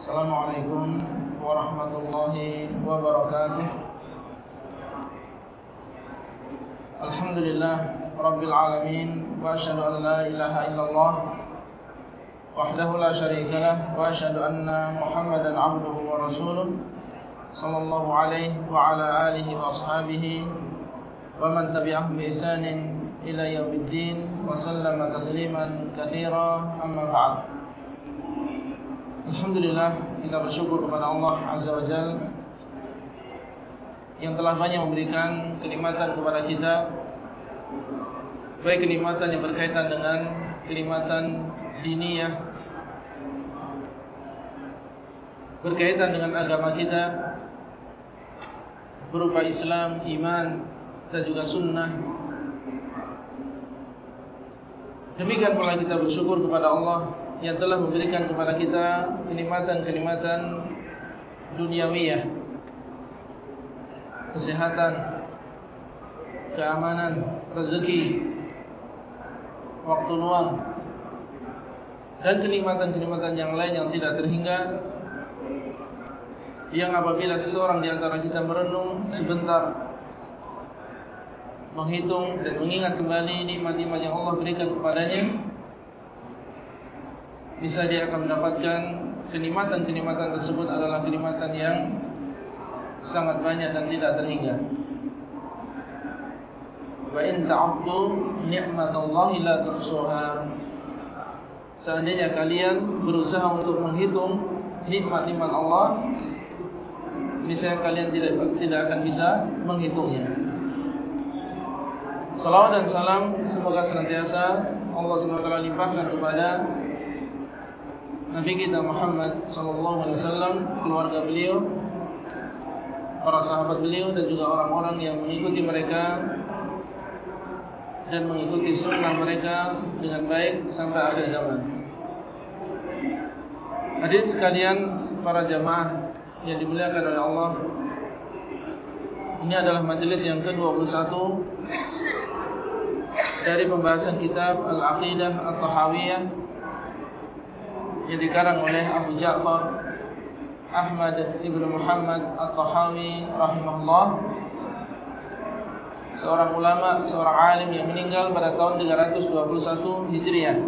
السلام عليكم ورحمة الله وبركاته. الحمد لله رب العالمين وأشهد أن لا إله إلا الله وحده لا شريك له وأشهد أن محمدا عبده ورسوله صلى الله عليه وعلى آله وأصحابه ومن تبعهم بإحسان إلى يوم الدين وسلم تسليما كثيرا. أما بعد Alhamdulillah kita bersyukur kepada Allah Azza wa Jal Yang telah banyak memberikan kenikmatan kepada kita. Baik kenikmatan yang berkaitan dengan kenikmatan diniyah Berkaitan dengan agama kita Berupa Islam, iman dan juga sunnah. Demikian pula kita bersyukur kepada Allah yang telah memberikan kepada kita kenikmatan-kenikmatan duniawiyah. Kesehatan keamanan rezeki waktu luang dan kenikmatan-kenikmatan yang lain yang tidak terhingga yang apabila seseorang di antara kita merenung sebentar menghitung dan mengingat kembali nikmat-nikmat yang Allah berikan kepadanya bisa dia akan mendapatkan kenikmatan-kenikmatan tersebut adalah kenikmatan yang sangat banyak dan tidak terhingga. Wa in ta'uddu ni'matallahi la tuhsuha. Seandainya kalian berusaha untuk menghitung nikmat-nikmat Allah, niscaya kalian tidak tidak akan bisa menghitungnya. Salawat dan salam semoga senantiasa Allah SWT limpahkan kepada Nabi kita Muhammad wasallam, keluarga beliau, para sahabat beliau dan juga orang-orang yang mengikuti mereka dan mengikuti sunnah mereka dengan baik sampai akhir zaman. Hadirin sekalian, para jamaah yang dimuliakan oleh Allah, ini adalah majelis yang ke-21 dari pembahasan kitab Al-Aqidah At-Tahawiyah yang dikarang oleh Abu Ja'far Ahmad Ibn Muhammad At-Tahawi rahimahullah. Seorang ulama, seorang alim yang meninggal pada tahun 321 Hijriah.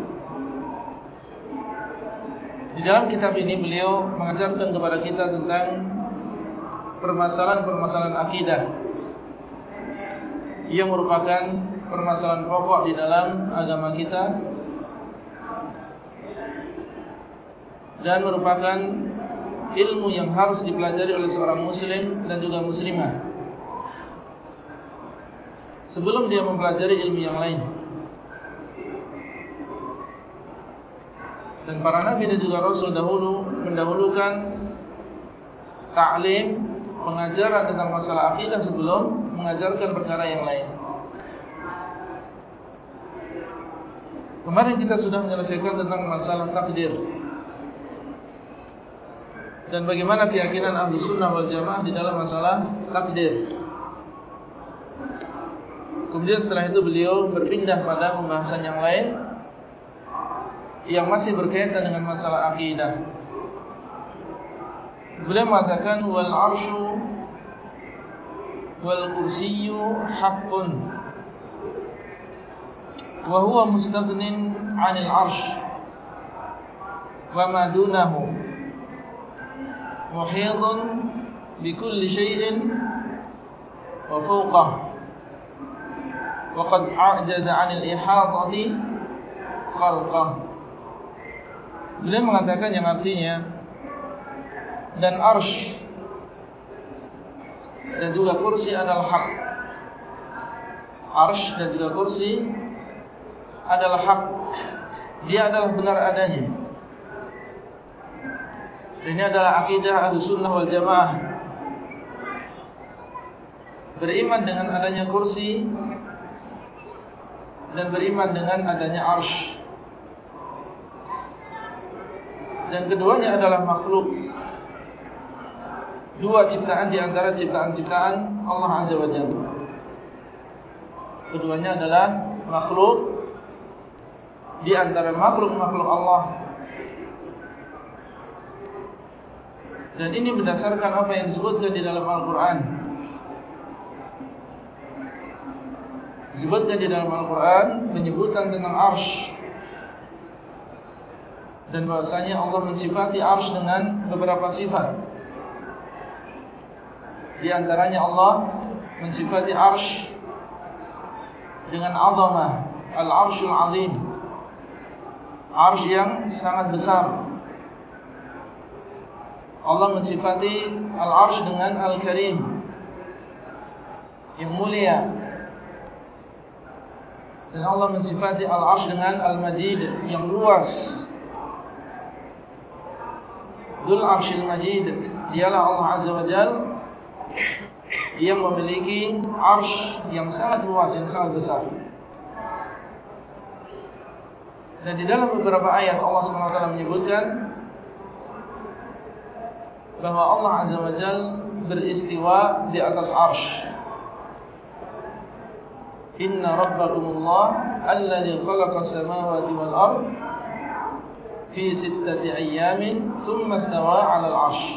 Di dalam kitab ini beliau mengajarkan kepada kita tentang permasalahan-permasalahan akidah. Yang merupakan permasalahan pokok di dalam agama kita dan merupakan ilmu yang harus dipelajari oleh seorang muslim dan juga muslimah. Sebelum dia mempelajari ilmu yang lain. Dan para nabi dan juga rasul dahulu mendahulukan ta'lim pengajaran tentang masalah akidah sebelum mengajarkan perkara yang lain. Kemarin kita sudah menyelesaikan tentang masalah takdir dan bagaimana keyakinan ahli sunnah wal jamaah di dalam masalah takdir. Kemudian setelah itu beliau berpindah pada pembahasan yang lain yang masih berkaitan dengan masalah akidah. Beliau mengatakan wal arsyu wal kursiyyu haqqun wa huwa mustaghnin 'anil arsy wa ma dunahu محيط بكل شيء وفوقه وقد أعجز عن الإحاطة خلقه Beliau mengatakan yang artinya Dan arsh Dan juga kursi adalah hak Arsh dan juga kursi Adalah hak Dia adalah benar adanya ini adalah akidah Ahlussunnah wal Jamaah. Beriman dengan adanya kursi dan beriman dengan adanya arsh. Dan keduanya adalah makhluk. Dua ciptaan di antara ciptaan-ciptaan Allah Azza wa Jalla. Keduanya adalah makhluk di antara makhluk-makhluk Allah Dan ini berdasarkan apa yang disebutkan di dalam Al-Quran. Disebutkan di dalam Al-Quran Menyebutkan tentang arsh. Dan bahasanya Allah mensifati arsh dengan beberapa sifat. Di antaranya Allah mensifati arsh Dengan azamah Al-arshul azim. Arsh yang sangat besar Allah mensifati Al-Arsh dengan Al-Karim. Yang mulia. Dan Allah mensifati Al-Arsh dengan Al-Majid Yang luas. Dhul Arshil Majid Dialah Allah Azza wa Jal. Yang memiliki Arsh yang sangat luas Yang sangat besar. Dan di dalam beberapa ayat Allah SWT menyebutkan bahwa Allah Azza wa Jal beristiwa di atas arsh. Inna rabbakumullah alladhi khalaqa samawati wal ard fi sittati ayyamin thumma istawa 'ala al-'arsy.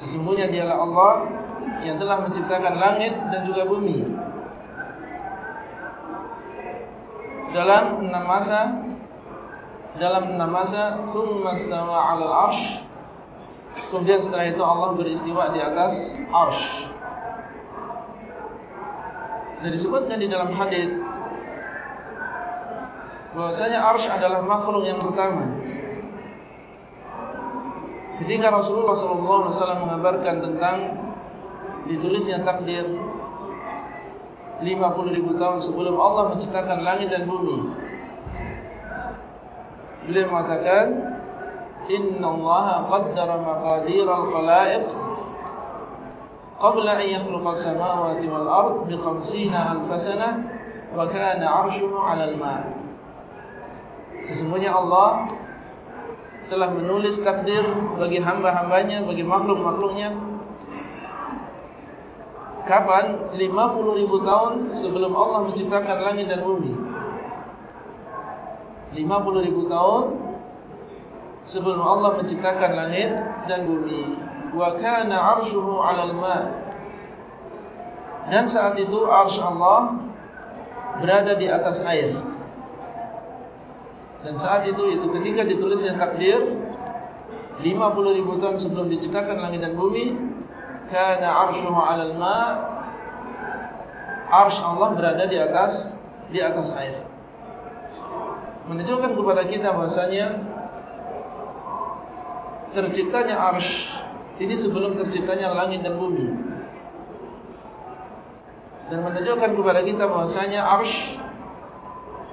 Sesungguhnya dialah Allah yang telah menciptakan langit dan juga bumi dalam enam masa dalam enam masa thumma istawa 'ala al-'arsy Kemudian setelah itu Allah beristiwa di atas arsh. Dan disebutkan di dalam hadis bahwasanya arsh adalah makhluk yang pertama. Ketika Rasulullah SAW mengabarkan tentang ditulisnya takdir 50 ribu tahun sebelum Allah menciptakan langit dan bumi. Beliau mengatakan إن الله قدر مقادير الخلائق قبل أن يخلق السماوات والأرض بخمسين ألف سنة وكان عرشه على الماء Sesungguhnya Allah telah menulis takdir bagi hamba-hambanya, bagi makhluk-makhluknya Kapan? 50 ribu tahun sebelum Allah menciptakan langit dan bumi 50 ribu tahun sebelum Allah menciptakan langit dan bumi. Wa kana 'arshuhu 'alal ma' dan saat itu arsy Allah berada di atas air. Dan saat itu itu ketika ditulisnya takdir 50 ribu tahun sebelum diciptakan langit dan bumi kana 'arshuhu 'alal ma' arsy Allah berada di atas di atas air. Menunjukkan kepada kita bahasanya terciptanya arsh. Ini sebelum terciptanya langit dan bumi. Dan menunjukkan kepada kita bahwasanya arsh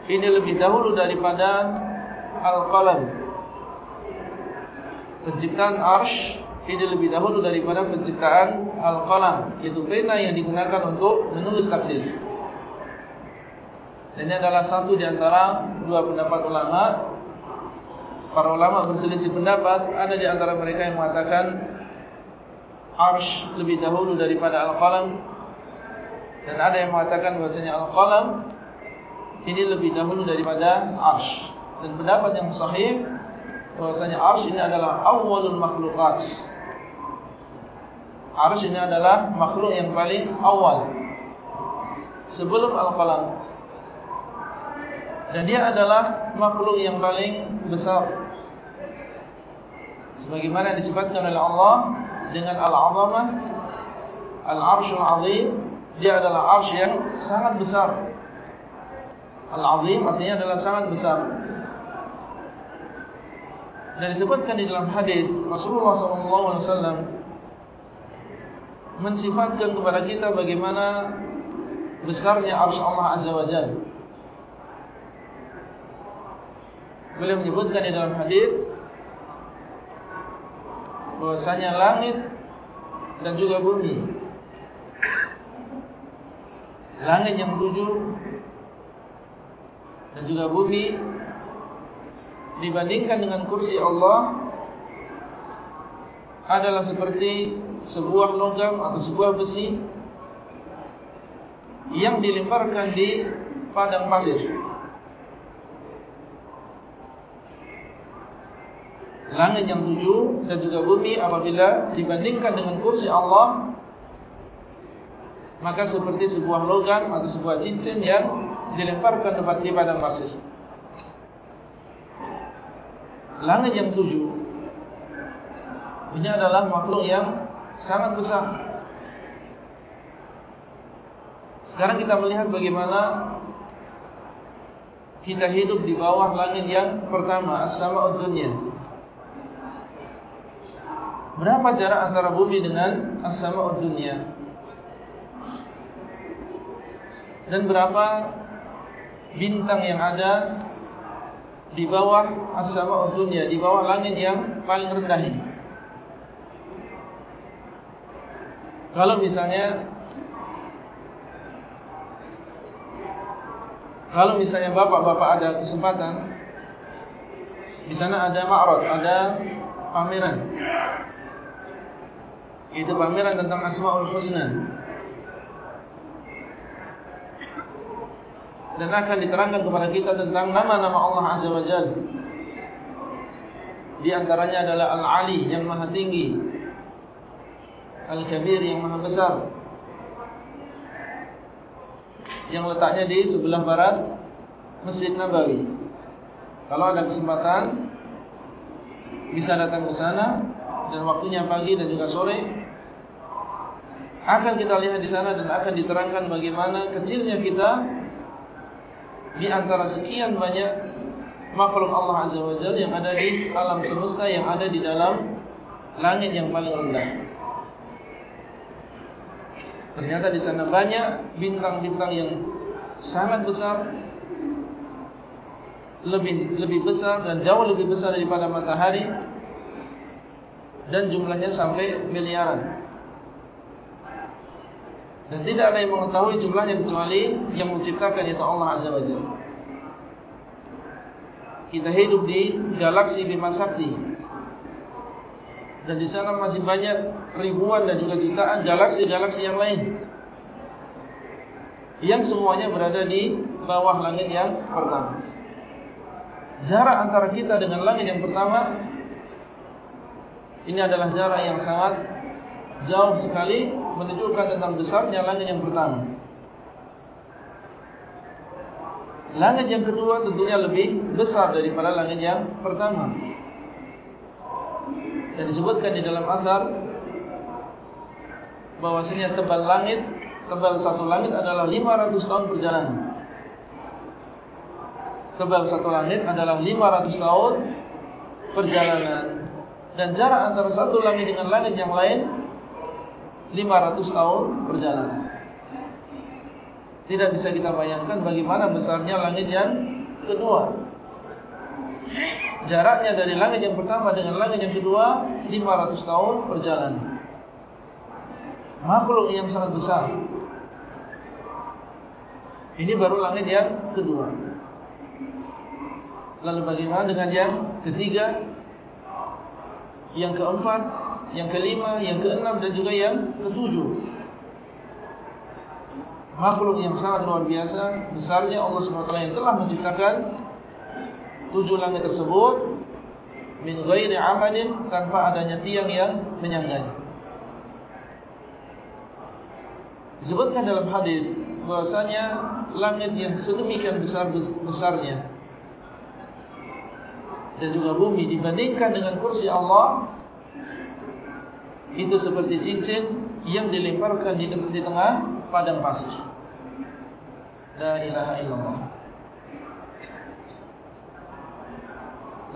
ini lebih dahulu daripada al-qalam. Penciptaan arsh ini lebih dahulu daripada penciptaan al-qalam. Yaitu pena yang digunakan untuk menulis takdir. Dan ini adalah satu di antara dua pendapat ulama para ulama berselisih pendapat ada di antara mereka yang mengatakan arsh lebih dahulu daripada al-qalam. Dan ada yang mengatakan bahasanya al-qalam ini lebih dahulu daripada arsh. Dan pendapat yang sahih bahasanya arsh ini adalah awalul makhlukat arsh ini adalah makhluk yang paling awal. Sebelum al-qalam. Dan dia adalah makhluk yang paling besar sebagaimana disebutkan oleh Allah dengan al-'azamah al-'arsyul 'azim dia adalah 'arsy yang sangat besar. Al-'azim artinya adalah sangat besar. Dan disebutkan di dalam hadis Rasulullah SAW mensifatkan kepada kita bagaimana besarnya 'arsy Allah Azza wa Jalla. Beliau menyebutkan di dalam hadis bahwasanya langit dan juga bumi. Langit yang tujuh dan juga bumi dibandingkan dengan kursi Allah adalah seperti sebuah logam atau sebuah besi yang dilemparkan di padang pasir langit yang tujuh dan juga bumi apabila dibandingkan dengan kursi Allah maka seperti sebuah logam atau sebuah cincin yang dilemparkan tempat di padang pasir. Langit yang tujuh ini adalah makhluk yang sangat besar. Sekarang kita melihat bagaimana kita hidup di bawah langit yang pertama, as-sama'ud dunya. Berapa jarak antara bumi dengan as-sama'ud dunya? Dan berapa bintang yang ada di bawah as-sama'ud dunya, di bawah langit yang paling rendah ini? Kalau misalnya Kalau misalnya bapak-bapak ada kesempatan Di sana ada ma'rad, ada pameran Itu pameran tentang Asma'ul Husna. Dan akan diterangkan kepada kita tentang nama-nama Allah Azza wa Jal. Di antaranya adalah Al-Ali yang maha tinggi Al-Kabir yang maha besar yang letaknya di sebelah barat Masjid Nabawi. Kalau ada kesempatan bisa datang ke sana dan waktunya pagi dan juga sore akan kita lihat di sana dan akan diterangkan bagaimana kecilnya kita di antara sekian banyak makhluk Allah Azza wa Jalla yang ada di alam semesta yang ada di dalam langit yang paling rendah. Ternyata di sana banyak bintang-bintang yang sangat besar, lebih lebih besar dan jauh lebih besar daripada matahari, dan jumlahnya sampai miliaran. Dan tidak ada yang mengetahui jumlahnya kecuali yang menciptakan itu Allah Azza wa Jalla. Kita hidup di galaksi Bima Sakti dan di sana masih banyak ribuan dan juga jutaan galaksi-galaksi yang lain yang semuanya berada di bawah langit yang pertama. Jarak antara kita dengan langit yang pertama ini adalah jarak yang sangat jauh sekali menunjukkan tentang besarnya langit yang pertama. Langit yang kedua tentunya lebih besar daripada langit yang pertama. Dan disebutkan di dalam azhar bahwasanya tebal langit, tebal satu langit adalah 500 tahun perjalanan. Tebal satu langit adalah 500 tahun perjalanan. Dan jarak antara satu langit dengan langit yang lain 500 tahun perjalanan. Tidak bisa kita bayangkan bagaimana besarnya langit yang kedua. Jaraknya dari langit yang pertama dengan langit yang kedua 500 tahun perjalanan Makhluk yang sangat besar. Ini baru langit yang kedua. Lalu bagaimana dengan yang ketiga? Yang keempat Yang kelima, yang keenam dan juga yang ketujuh Makhluk yang sangat luar biasa Besarnya Allah SWT yang telah menciptakan tujuh langit tersebut min ghairi amalin tanpa adanya tiang yang menyangganya. Disebutkan dalam hadis bahwasanya langit yang sedemikian besar besarnya dan juga bumi dibandingkan dengan kursi Allah itu seperti cincin yang dilemparkan di tengah padang pasir. La ilaha illallah.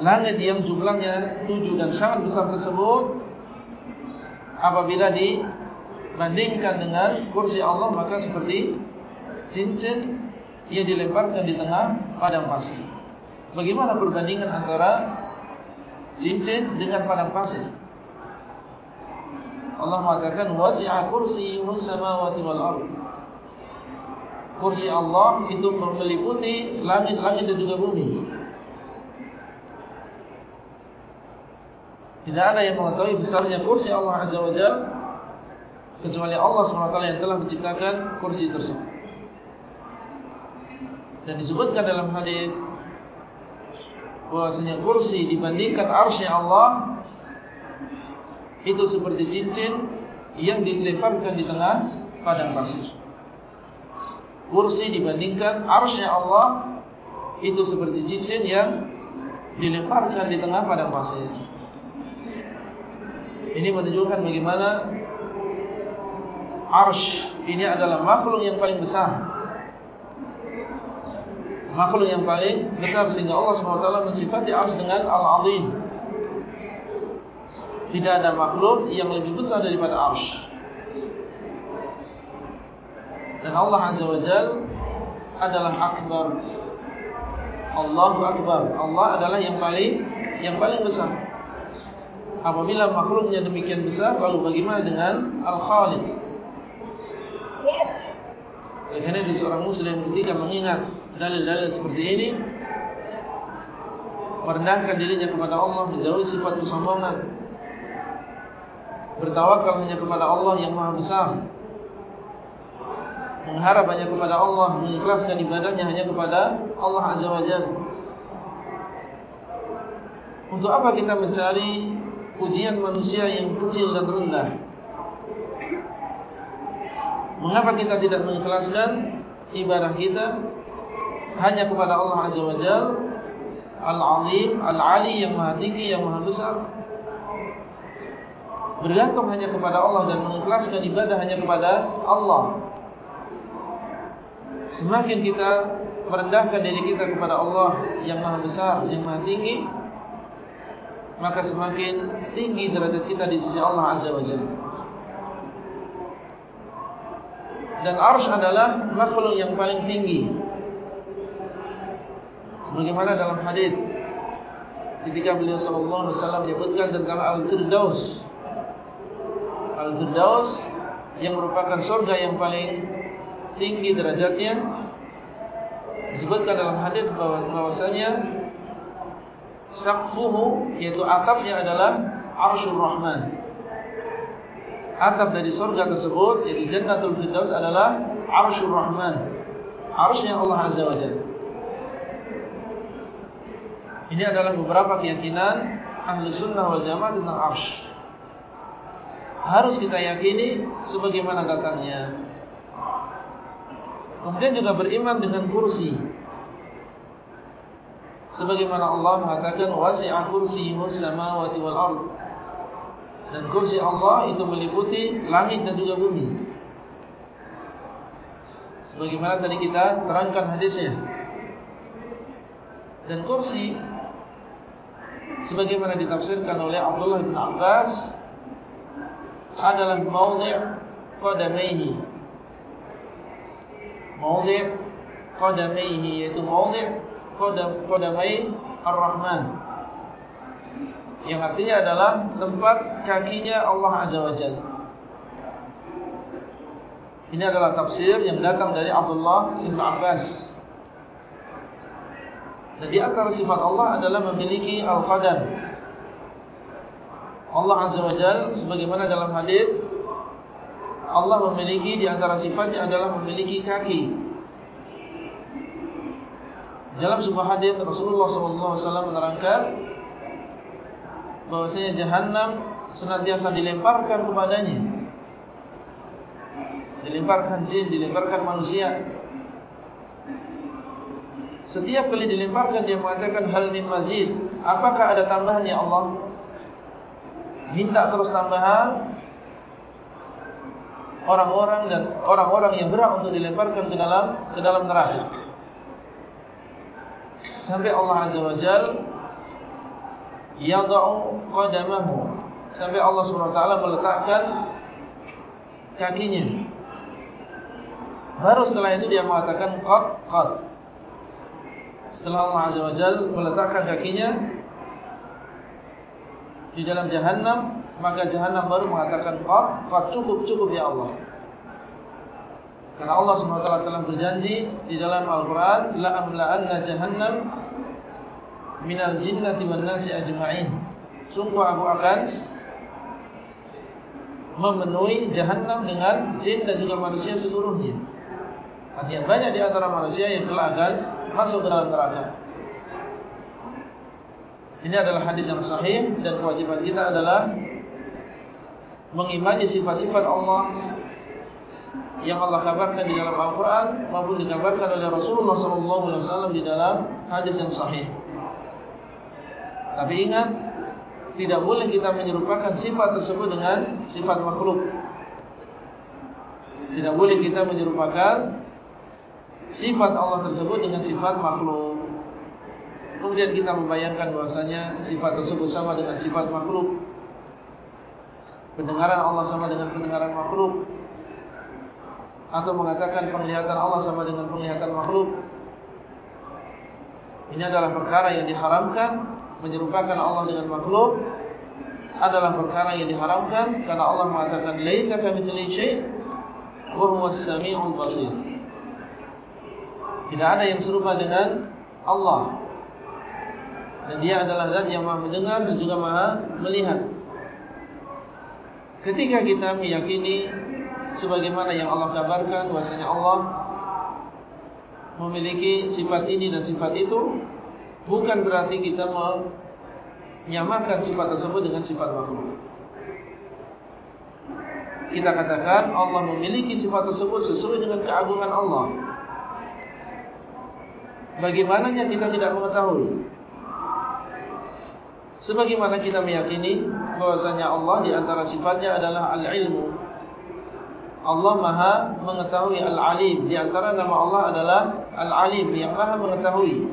langit yang jumlahnya tujuh dan sangat besar tersebut apabila dibandingkan dengan kursi Allah maka seperti cincin yang dilemparkan di tengah padang pasir. Bagaimana perbandingan antara cincin dengan padang pasir? Allah mengatakan wasi'a kursiyyuhu samawati wal ardh. Kursi Allah itu meliputi langit-langit dan juga bumi. Tidak ada yang mengetahui besarnya kursi Allah Azza wa Jal Kecuali Allah SWT yang telah menciptakan kursi tersebut Dan disebutkan dalam hadis bahwasanya kursi dibandingkan arsy Allah itu seperti cincin yang dilemparkan di tengah padang pasir. Kursi dibandingkan arsy Allah itu seperti cincin yang dilemparkan di tengah padang pasir. Ini menunjukkan bagaimana arsh ini adalah makhluk yang paling besar. Makhluk yang paling besar sehingga Allah SWT mensifati arsh dengan Al-Azim. Tidak ada makhluk yang lebih besar daripada arsh. Dan Allah Azza wa Jal adalah akbar. Allahu akbar. Allah adalah yang paling yang paling besar. Apabila makhluknya demikian besar Lalu bagaimana dengan Al-Khaliq Oleh karena itu seorang muslim ketika mengingat Dalil-dalil seperti ini Merendahkan dirinya kepada Allah Menjauhi sifat kesombongan Bertawakal hanya kepada Allah yang maha besar. Mengharap hanya kepada Allah Mengikhlaskan ibadahnya hanya kepada Allah Azza wa Jal Untuk apa kita mencari pujian manusia yang kecil dan rendah. Mengapa kita tidak mengikhlaskan ibadah kita hanya kepada Allah Azza wa Jal Al-Azim, Al-Ali yang maha tinggi, yang maha besar Bergantung hanya kepada Allah dan mengikhlaskan ibadah hanya kepada Allah Semakin kita merendahkan diri kita kepada Allah yang maha besar, yang maha tinggi maka semakin tinggi derajat kita di sisi Allah Azza wa Jalla. Dan arsh adalah makhluk yang paling tinggi. Sebagaimana dalam hadis ketika beliau sallallahu alaihi wasallam menyebutkan tentang Al-Firdaus. Al-Firdaus yang merupakan surga yang paling tinggi derajatnya disebutkan dalam hadis bahwasanya Saqfuhu yaitu atapnya adalah Arshur Rahman. Atap dari surga tersebut yaitu Jannatul Firdaus adalah Arshur Rahman. Arsy Allah Azza wa Jalla. Ini adalah beberapa keyakinan Ahlu Sunnah wal Jamaah tentang Arsh. Harus kita yakini sebagaimana datangnya. Kemudian juga beriman dengan kursi. Sebagaimana Allah mengatakan wasi'a kursiyuhus samawati wal ard. Dan kursi Allah itu meliputi langit dan juga bumi. Sebagaimana tadi kita terangkan hadisnya. Dan kursi sebagaimana ditafsirkan oleh Abdullah bin Abbas adalah maudhi' qadamaihi maudhi' qadamaihi yaitu maudhi' Qadam Qadamai Ar-Rahman Yang artinya adalah tempat kakinya Allah Azza wa Jalla. Ini adalah tafsir yang datang dari Abdullah Ibn Abbas. Dan di antara sifat Allah adalah memiliki Al-Qadam Allah Azza wa Jalla sebagaimana dalam hadis Allah memiliki di antara sifatnya adalah memiliki kaki dalam sebuah hadis Rasulullah SAW menerangkan bahwasanya Jahannam senantiasa dilemparkan kepadanya, dilemparkan jin, dilemparkan manusia. Setiap kali dilemparkan dia mengatakan hal min mazid. Apakah ada tambahan ya Allah? Minta terus tambahan. Orang-orang dan orang-orang yang berhak untuk dilemparkan ke dalam ke dalam neraka. Sampai Allah Azza wa Jal yadau qadamahu. Sampai Allah SWT meletakkan kakinya. Baru setelah itu dia mengatakan qad qad. Setelah Allah Azza wa Jal meletakkan kakinya di dalam jahannam maka jahannam baru mengatakan qad qad cukup cukup ya Allah. Karena Allah SWT telah berjanji di dalam Al-Quran La amla'anna jahannam minal jinnati wal nasi ajma'in. Sumpah aku akan memenuhi jahannam dengan jin dan juga manusia seluruhnya. Artinya banyak di antara manusia yang telah akan masuk ke dalam neraka Ini adalah hadis yang sahih dan kewajiban kita adalah mengimani sifat-sifat Allah yang Allah kabarkan di dalam Al-Quran maupun dikabarkan oleh Rasulullah SAW di dalam hadis yang sahih. Tapi ingat, tidak boleh kita menyerupakan sifat tersebut dengan sifat makhluk. Tidak boleh kita menyerupakan sifat Allah tersebut dengan sifat makhluk. Kemudian kita membayangkan bahasanya sifat tersebut sama dengan sifat makhluk. Pendengaran Allah sama dengan pendengaran makhluk. Atau mengatakan penglihatan Allah sama dengan penglihatan makhluk. Ini adalah perkara yang diharamkan Menyerupakan Allah dengan makhluk. Adalah perkara yang diharamkan Karena Allah mengatakan Laisa kamithli syait Wahuwas sami'ul basir. Tidak ada yang serupa dengan Allah Dan dia adalah zat yang maha mendengar Dan juga maha melihat Ketika kita meyakini sebagaimana yang Allah kabarkan bahasanya Allah memiliki sifat ini dan sifat itu bukan berarti kita menyamakan sifat tersebut dengan sifat makhluk. Kita katakan Allah memiliki sifat tersebut sesuai dengan keagungan Allah. Bagaimananya kita tidak mengetahui Sebagaimana kita meyakini bahwasanya Allah di antara sifatnya adalah al-ilmu. Allah Maha mengetahui al-alim. Di antara nama Allah adalah al-alim yang Maha mengetahui.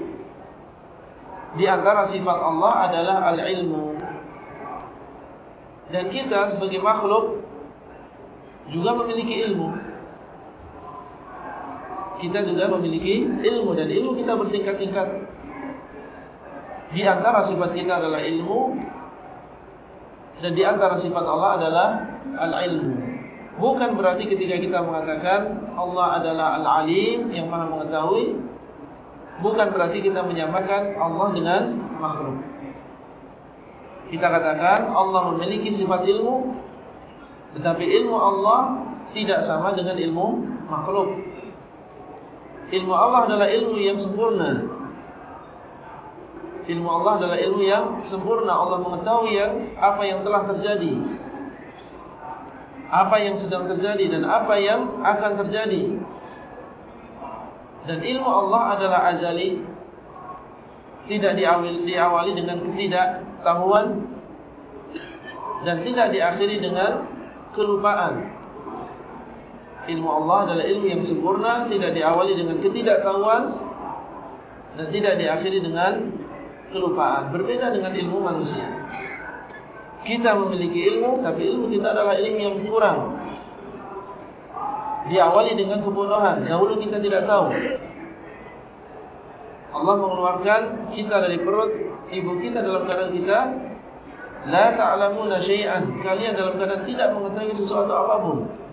Di antara sifat Allah adalah al-ilmu. Dan kita sebagai makhluk juga memiliki ilmu. Kita juga memiliki ilmu dan ilmu kita bertingkat-tingkat. Di antara sifat kita adalah ilmu Dan di antara sifat Allah adalah Al-ilmu. Bukan berarti ketika kita mengatakan Allah adalah Al-alim yang maha mengetahui Bukan berarti kita menyamakan Allah dengan makhluk. Kita katakan Allah memiliki sifat ilmu Tetapi ilmu Allah tidak sama dengan ilmu makhluk. Ilmu Allah adalah ilmu yang sempurna ilmu Allah adalah ilmu yang sempurna. Allah mengetahui yang apa yang telah terjadi. Apa yang sedang terjadi dan apa yang akan terjadi. Dan ilmu Allah adalah azali. Tidak diawali, dengan ketidaktahuan. Dan tidak diakhiri dengan kelupaan. Ilmu Allah adalah ilmu yang sempurna. Tidak diawali dengan ketidaktahuan. Dan tidak diakhiri dengan kelupaan Berbeda dengan ilmu manusia. Kita memiliki ilmu Tapi ilmu kita adalah ilmu yang kurang. Diawali dengan kebodohan. Dahulu kita tidak tahu. Allah mengeluarkan kita dari perut Ibu kita dalam keadaan kita La ta'lamuna syai'an. Kalian dalam keadaan tidak mengetahui sesuatu apapun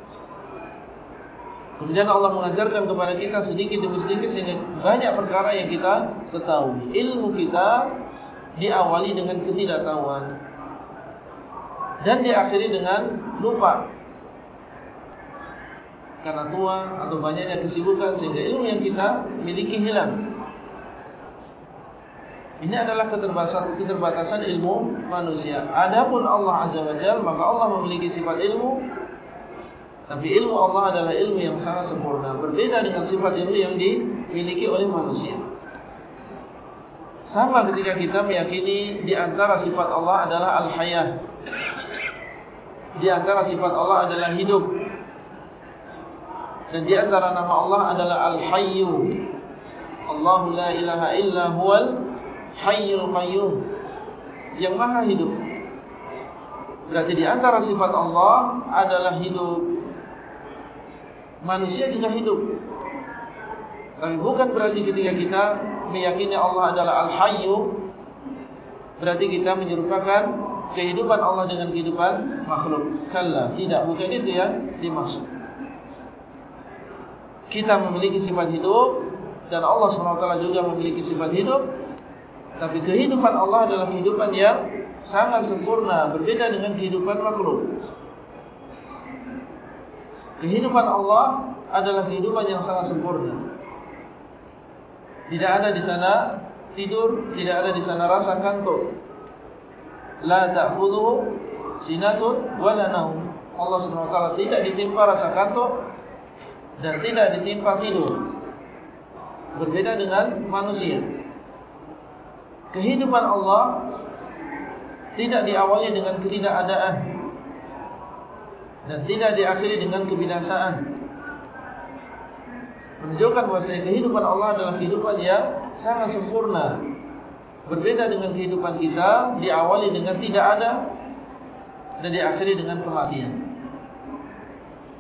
Kemudian Allah mengajarkan kepada kita sedikit demi sedikit sehingga banyak perkara yang kita ketahui. Ilmu kita diawali dengan ketidaktahuan dan diakhiri dengan lupa. Karena tua atau banyaknya kesibukan sehingga ilmu yang kita miliki hilang. Ini adalah keterbatasan, keterbatasan ilmu manusia. Adapun Allah Azza wa Jalla maka Allah memiliki sifat ilmu tapi ilmu Allah adalah ilmu yang sangat sempurna. Berbeda dengan sifat ilmu yang dimiliki oleh manusia. Sama ketika kita meyakini Di antara sifat Allah adalah Al-Hayah. Di antara sifat Allah adalah hidup. Dan di antara nama Allah adalah Al-Hayyu. Allahu la ilaha illa huwal Hayyul Qayyum. Yang maha hidup. Berarti di antara sifat Allah adalah hidup manusia juga hidup. Tapi bukan berarti ketika kita meyakini Allah adalah Al-Hayyu berarti kita menyerupakan kehidupan Allah dengan kehidupan makhluk. Kalla, tidak bukan itu yang dimaksud. Kita memiliki sifat hidup dan Allah SWT juga memiliki sifat hidup. Tapi kehidupan Allah adalah kehidupan yang sangat sempurna, berbeda dengan kehidupan makhluk. Kehidupan Allah adalah kehidupan yang sangat sempurna. Tidak ada di sana tidur, tidak ada di sana rasa kantuk. la ta'khudhuhu sinatun wala naum. Allah Subhanahu wa taala tidak ditimpa rasa kantuk dan tidak ditimpa tidur. Berbeda dengan manusia. Kehidupan Allah tidak diawali dengan ketidakadaan dan tidak diakhiri dengan kebinasaan. Menunjukkan bahawa kehidupan Allah adalah kehidupan yang sangat sempurna. Berbeda dengan kehidupan kita, diawali dengan tidak ada dan diakhiri dengan kematian.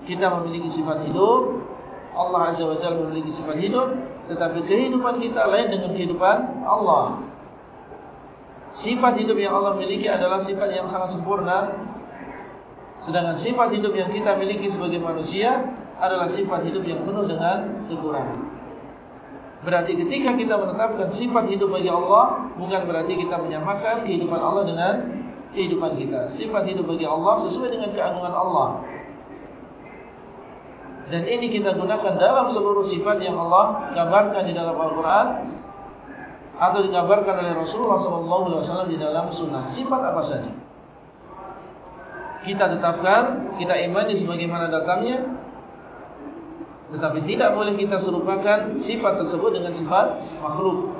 Kita memiliki sifat hidup, Allah Azza wa Jalla memiliki sifat hidup, tetapi kehidupan kita lain dengan kehidupan Allah. Sifat hidup yang Allah miliki adalah sifat yang sangat sempurna. Sedangkan sifat hidup yang kita miliki sebagai manusia adalah sifat hidup yang penuh dengan kekurangan. Berarti ketika kita menetapkan sifat hidup bagi Allah, bukan berarti kita menyamakan kehidupan Allah dengan kehidupan kita. Sifat hidup bagi Allah sesuai dengan keagungan Allah. Dan ini kita gunakan dalam seluruh sifat yang Allah gambarkan di dalam Al-Quran atau dikabarkan oleh Rasulullah SAW di dalam Sunnah. Sifat apa saja? Kita tetapkan, kita imani sebagaimana datangnya, tetapi tidak boleh kita serupakan sifat tersebut dengan sifat makhluk.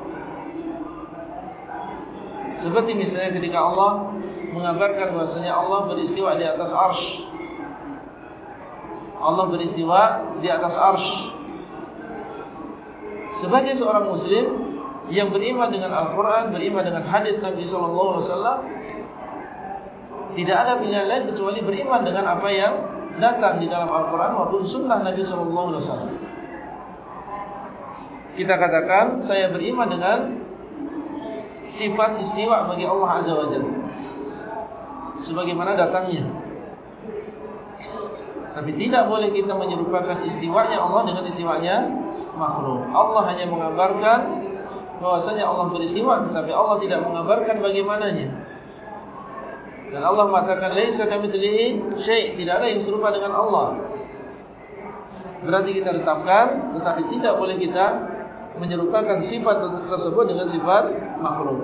Seperti misalnya ketika Allah mengabarkan bahasanya Allah beristiwa di atas arsh. Allah beristiwa di atas arsh. Sebagai seorang muslim yang beriman dengan Al-Quran, beriman dengan hadis Nabi SAW, tidak ada pilihan lain kecuali beriman dengan apa yang datang di dalam Al-Quran maupun Sunnah Nabi SAW. Kita katakan, saya beriman dengan sifat istiwa bagi Allah Azza wa Jalla. Sebagaimana datangnya. Tapi tidak boleh kita menyerupakan istiwanya Allah dengan istiwanya makhluk. Allah hanya mengabarkan bahwasanya Allah beristiwa tetapi Allah tidak mengabarkan bagaimananya. Dan Allah mengatakan laisa kamitslihi syai', tidak ada yang serupa dengan Allah. Berarti kita tetapkan tetapi tidak boleh kita menyerupakan sifat tersebut dengan sifat makhluk.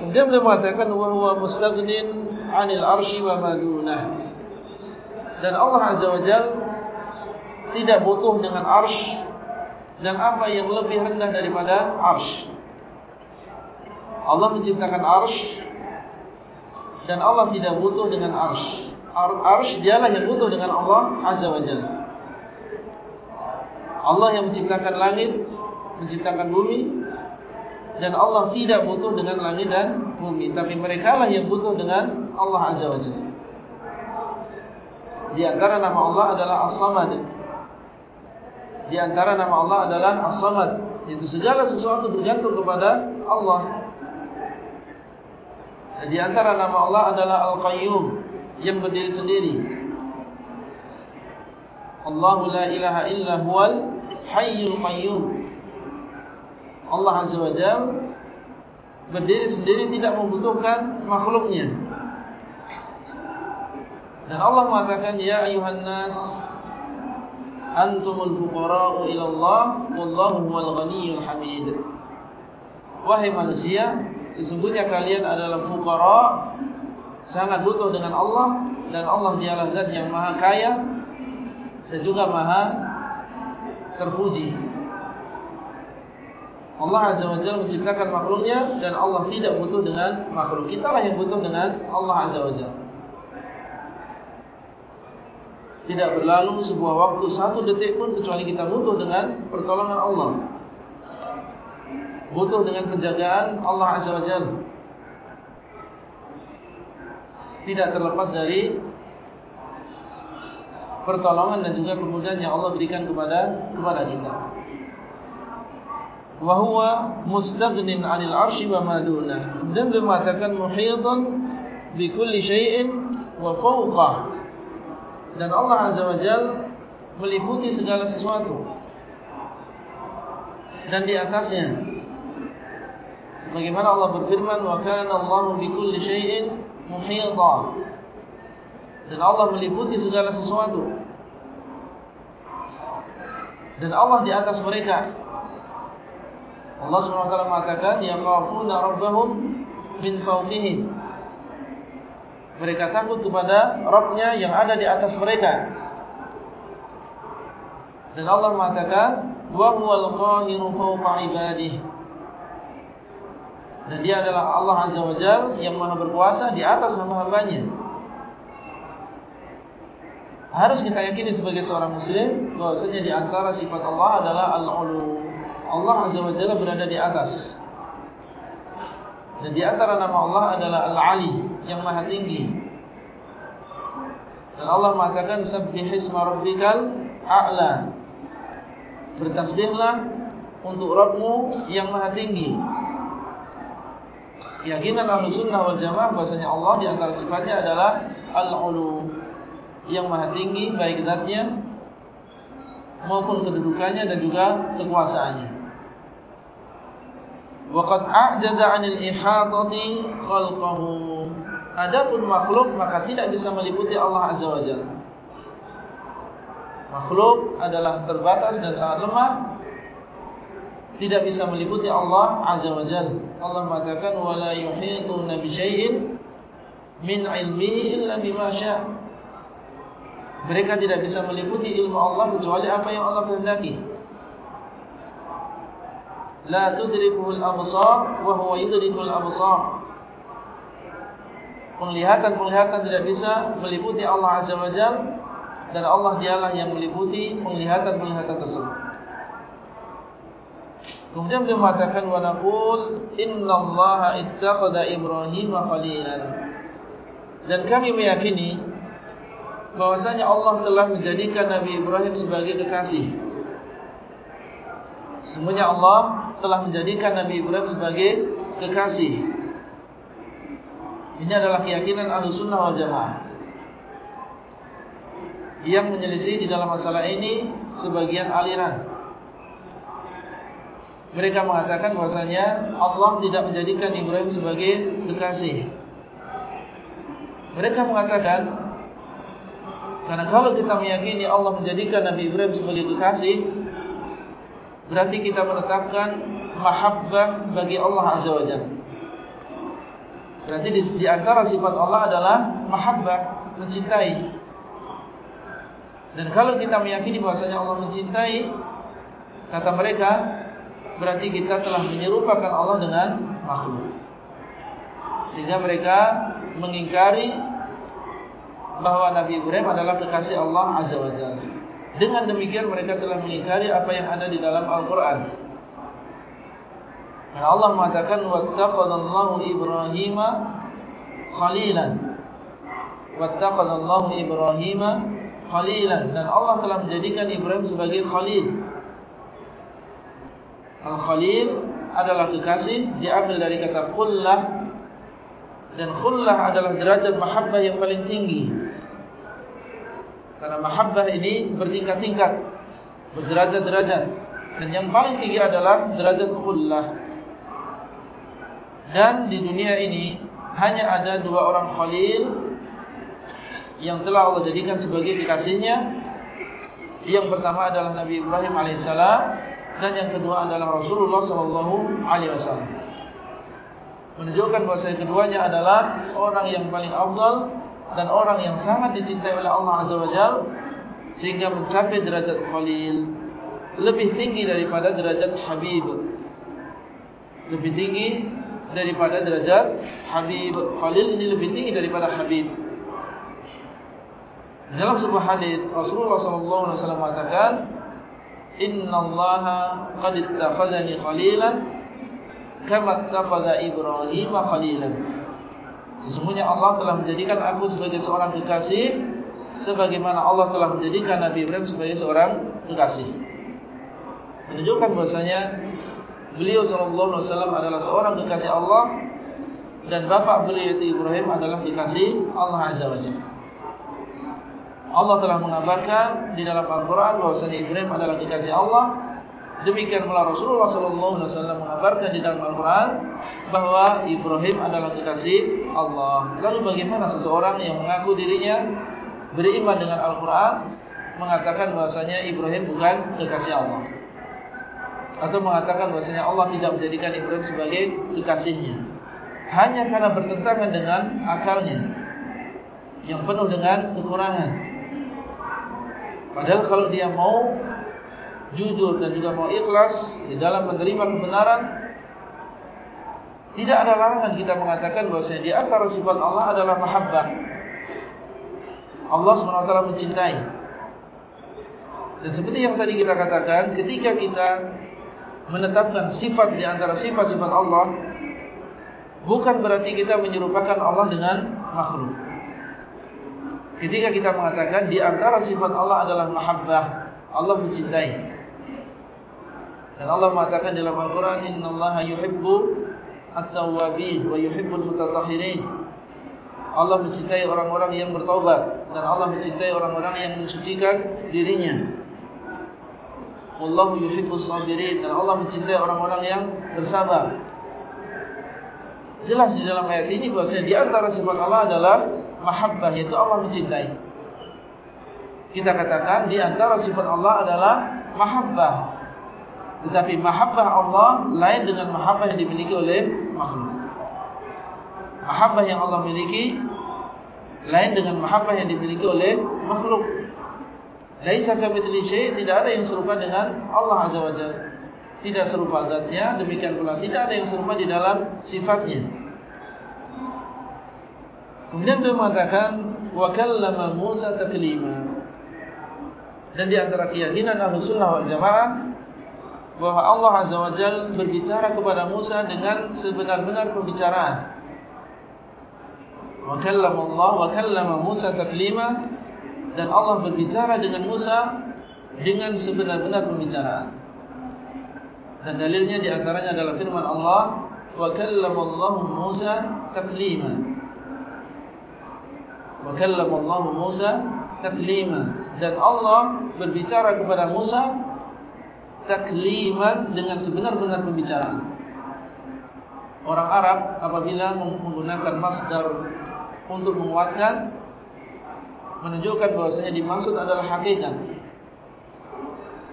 Kemudian beliau mengatakan wa huwa mustaghnin 'anil arsy wa ma Dan Allah Azza wa Jalla tidak butuh dengan arsy dan apa yang lebih rendah daripada arsh. Allah menciptakan arsh dan Allah tidak butuh dengan arsh. Arsh dialah yang butuh dengan Allah Azza wa Jalla. Allah yang menciptakan langit, menciptakan bumi dan Allah tidak butuh dengan langit dan bumi, tapi mereka lah yang butuh dengan Allah Azza wa Jalla. Di antara nama Allah adalah As-Samad. Di antara nama Allah adalah As-Samad Itu segala sesuatu bergantung kepada Allah Di antara nama Allah adalah Al-Qayyum Yang berdiri sendiri. Allahu la ilaha illa huwal Hayyul Qayyum. Allah Azza wa Jal Berdiri sendiri tidak membutuhkan makhluknya. Dan Allah mengatakan Ya ayuhan nas antumul fuqara'u ila Allah wallahu huwal ghaniyyul hamid. Wahai manusia, sesungguhnya kalian adalah fuqara sangat butuh dengan Allah dan Allah dialah zat yang maha kaya dan juga maha terpuji. Allah Azza wa Jalla menciptakan makhluknya dan Allah tidak butuh dengan makhluk. Kita lah yang butuh dengan Allah Azza wa Jalla. Tidak berlalu sebuah waktu satu detik pun kecuali kita butuh dengan pertolongan Allah. Butuh dengan penjagaan Allah Azza wa Jalla. Tidak terlepas dari pertolongan dan juga kemudahan yang Allah berikan kepada kepada kita. Wa huwa mustaghnin 'anil 'arsy wa ma dunah. Dan beliau mengatakan muhitan bi kulli syai'in wa fawqah dan Allah Azza wa Jal meliputi segala sesuatu dan di atasnya sebagaimana Allah berfirman wa kana Allahu bi kulli syai'in muhita dan Allah meliputi segala sesuatu dan Allah di atas mereka Allah SWT mengatakan yaqafuna rabbahum min fawqihim Mereka takut kepada Rabbnya yang ada di atas mereka. Dan Allah mengatakan, wa huwal qahiru fawqa ibadihi. Dan dia adalah Allah Azza wa Jal yang maha berkuasa di atas hamba-hambanya. Harus kita yakini sebagai seorang muslim, bahwasanya di antara sifat Allah adalah Al-Ulu. Allah Azza wa Jalla berada di atas. Dan di antara nama Allah adalah Al-Ali, yang maha tinggi. Dan Allah mengatakan, Sabbihisma Rabbikal A'la. Bertasbihlah untuk Rabbmu yang maha tinggi Keyakinan ahlu sunnah wal jamaah Bahasanya Allah di antara sifatnya adalah Al-ulu Yang maha tinggi baik zatnya Maupun kedudukannya dan juga kekuasaannya. Waqad a'jaza anil ihadati khalqahu. Adapun makhluk maka tidak bisa meliputi Allah Azza wa Jalla. Makhluk adalah terbatas dan sangat lemah tidak bisa meliputi Allah azza wajalla Allah mengatakan wala yuhituna bi syai'in min 'ilmihi illa bima syaa mereka tidak bisa meliputi ilmu Allah kecuali apa yang Allah kehendaki. La tudrikuhul absar wa huwa yudrikul absar. Penglihatan-penglihatan tidak bisa meliputi Allah azza wajalla dan Allah dialah yang meliputi penglihatan-penglihatan tersebut. Kemudian beliau mengatakan wa naqul innallaha ittakhadha Ibrahim khalilan. Dan kami meyakini bahwasanya Allah telah menjadikan Nabi Ibrahim sebagai kekasih. Semuanya Allah telah menjadikan Nabi Ibrahim sebagai kekasih. Ini adalah keyakinan Ahlussunnah wal Jamaah yang menyelisih di dalam masalah ini sebagian aliran. Mereka mengatakan bahasanya Allah tidak menjadikan Ibrahim sebagai kekasih. Mereka mengatakan karena kalau kita meyakini Allah menjadikan Nabi Ibrahim sebagai kekasih, berarti kita menetapkan mahabbah bagi Allah Azza wa Jalla. Berarti di, di antara sifat Allah adalah mahabbah, mencintai. Dan kalau kita meyakini bahasanya Allah mencintai Kata mereka Berarti kita telah menyerupakan Allah dengan makhluk. Sehingga mereka mengingkari Bahawa Nabi Ibrahim adalah kekasih Allah Azza wa Jalla. Dengan demikian mereka telah mengingkari apa yang ada di dalam Al-Quran. Karena Allah mengatakan Wattaqadallahu Ibrahima Khalilan. Wattaqadallahu Ibrahima khalilan. Dan Allah telah menjadikan Ibrahim sebagai khalil. Al-khalil adalah kekasih diambil dari kata khullah dan khullah adalah derajat mahabbah yang paling tinggi. Karena mahabbah ini bertingkat-tingkat, berderajat-derajat dan yang paling tinggi adalah derajat khullah. Dan di dunia ini hanya ada dua orang khalil yang telah Allah jadikan sebagai kekasihnya yang pertama adalah Nabi Ibrahim AS dan yang kedua adalah Rasulullah SAW menunjukkan bahawa keduanya adalah orang yang paling afdal dan orang yang sangat dicintai oleh Allah Azza wa Jal sehingga mencapai derajat Khalil lebih tinggi daripada derajat Habib. Lebih tinggi daripada derajat Habib. Khalil ini lebih tinggi daripada Habib. Dalam sebuah hadis Rasulullah sallallahu alaihi wasallam mengatakan, "Inna Allaha qad ittakhadhani khalilan kama ittakhadha Ibrahim khalilan." Sesungguhnya Allah telah menjadikan aku sebagai seorang kekasih sebagaimana Allah telah menjadikan Nabi Ibrahim sebagai seorang kekasih. Menunjukkan bahasanya beliau sallallahu alaihi wasallam adalah seorang kekasih Allah dan bapak beliau itu Ibrahim adalah kekasih Allah Azza wa Jalla. Allah telah mengabarkan di dalam Al-Quran bahwasanya Ibrahim adalah kekasih Allah. Demikian pula Rasulullah SAW mengabarkan di dalam Al-Quran bahawa Ibrahim adalah kekasih Allah. Lalu bagaimana seseorang yang mengaku dirinya beriman dengan Al-Quran mengatakan bahwasanya Ibrahim bukan kekasih Allah? Atau mengatakan bahwasanya Allah tidak menjadikan Ibrahim sebagai kekasihnya? Hanya karena bertentangan dengan akalnya. yang penuh dengan kekurangan. Padahal kalau dia mau jujur dan juga mau ikhlas di dalam menerima kebenaran, tidak ada larangan kita mengatakan bahawa di antara sifat Allah adalah mahabbah. Allah SWT mencintai. Dan seperti yang tadi kita katakan, ketika kita menetapkan sifat di antara sifat-sifat Allah, bukan berarti kita menyerupakan Allah dengan makhluk. Ketika kita mengatakan di antara sifat Allah adalah mahabbah, Allah mencintai. Dan Allah mengatakan dalam Al-Quran, Inna Allah yuhibbu at-tawwabin wa yuhibbul mutatahhirin. Allah mencintai orang-orang yang bertaubat dan Allah mencintai orang-orang yang mensucikan dirinya. Wallahu yuhibbus sabirin dan Allah mencintai orang-orang yang bersabar. Jelas di dalam ayat ini bahawa di antara sifat Allah adalah mahabbah yaitu Allah mencintai. Kita katakan di antara sifat Allah adalah mahabbah. Tetapi mahabbah Allah lain dengan mahabbah yang dimiliki oleh makhluk. Mahabbah yang Allah miliki lain dengan mahabbah yang dimiliki oleh makhluk. Laisa kamitsli syai' tidak ada yang serupa dengan Allah Azza wa Jalla. Tidak serupa zatnya, demikian pula tidak ada yang serupa di dalam sifatnya. Kemudian beliau mengatakan wa kallama Musa taklima. Dan di antara keyakinan Ahlussunnah wal Jamaah bahwa Allah Azza wa Jalla berbicara kepada Musa dengan sebenar-benar pembicaraan. Wa kallama Allah wa kallama Musa taklima dan Allah berbicara dengan Musa dengan sebenar-benar pembicaraan. Dan dalilnya di antaranya adalah firman Allah, "Wa kallama Allah Musa taklima." Wa kallama Allah Musa taklima. Dan Allah berbicara kepada Musa takliman dengan sebenar-benar pembicaraan. Orang Arab apabila menggunakan masdar untuk menguatkan menunjukkan bahwasanya dimaksud adalah hakikat.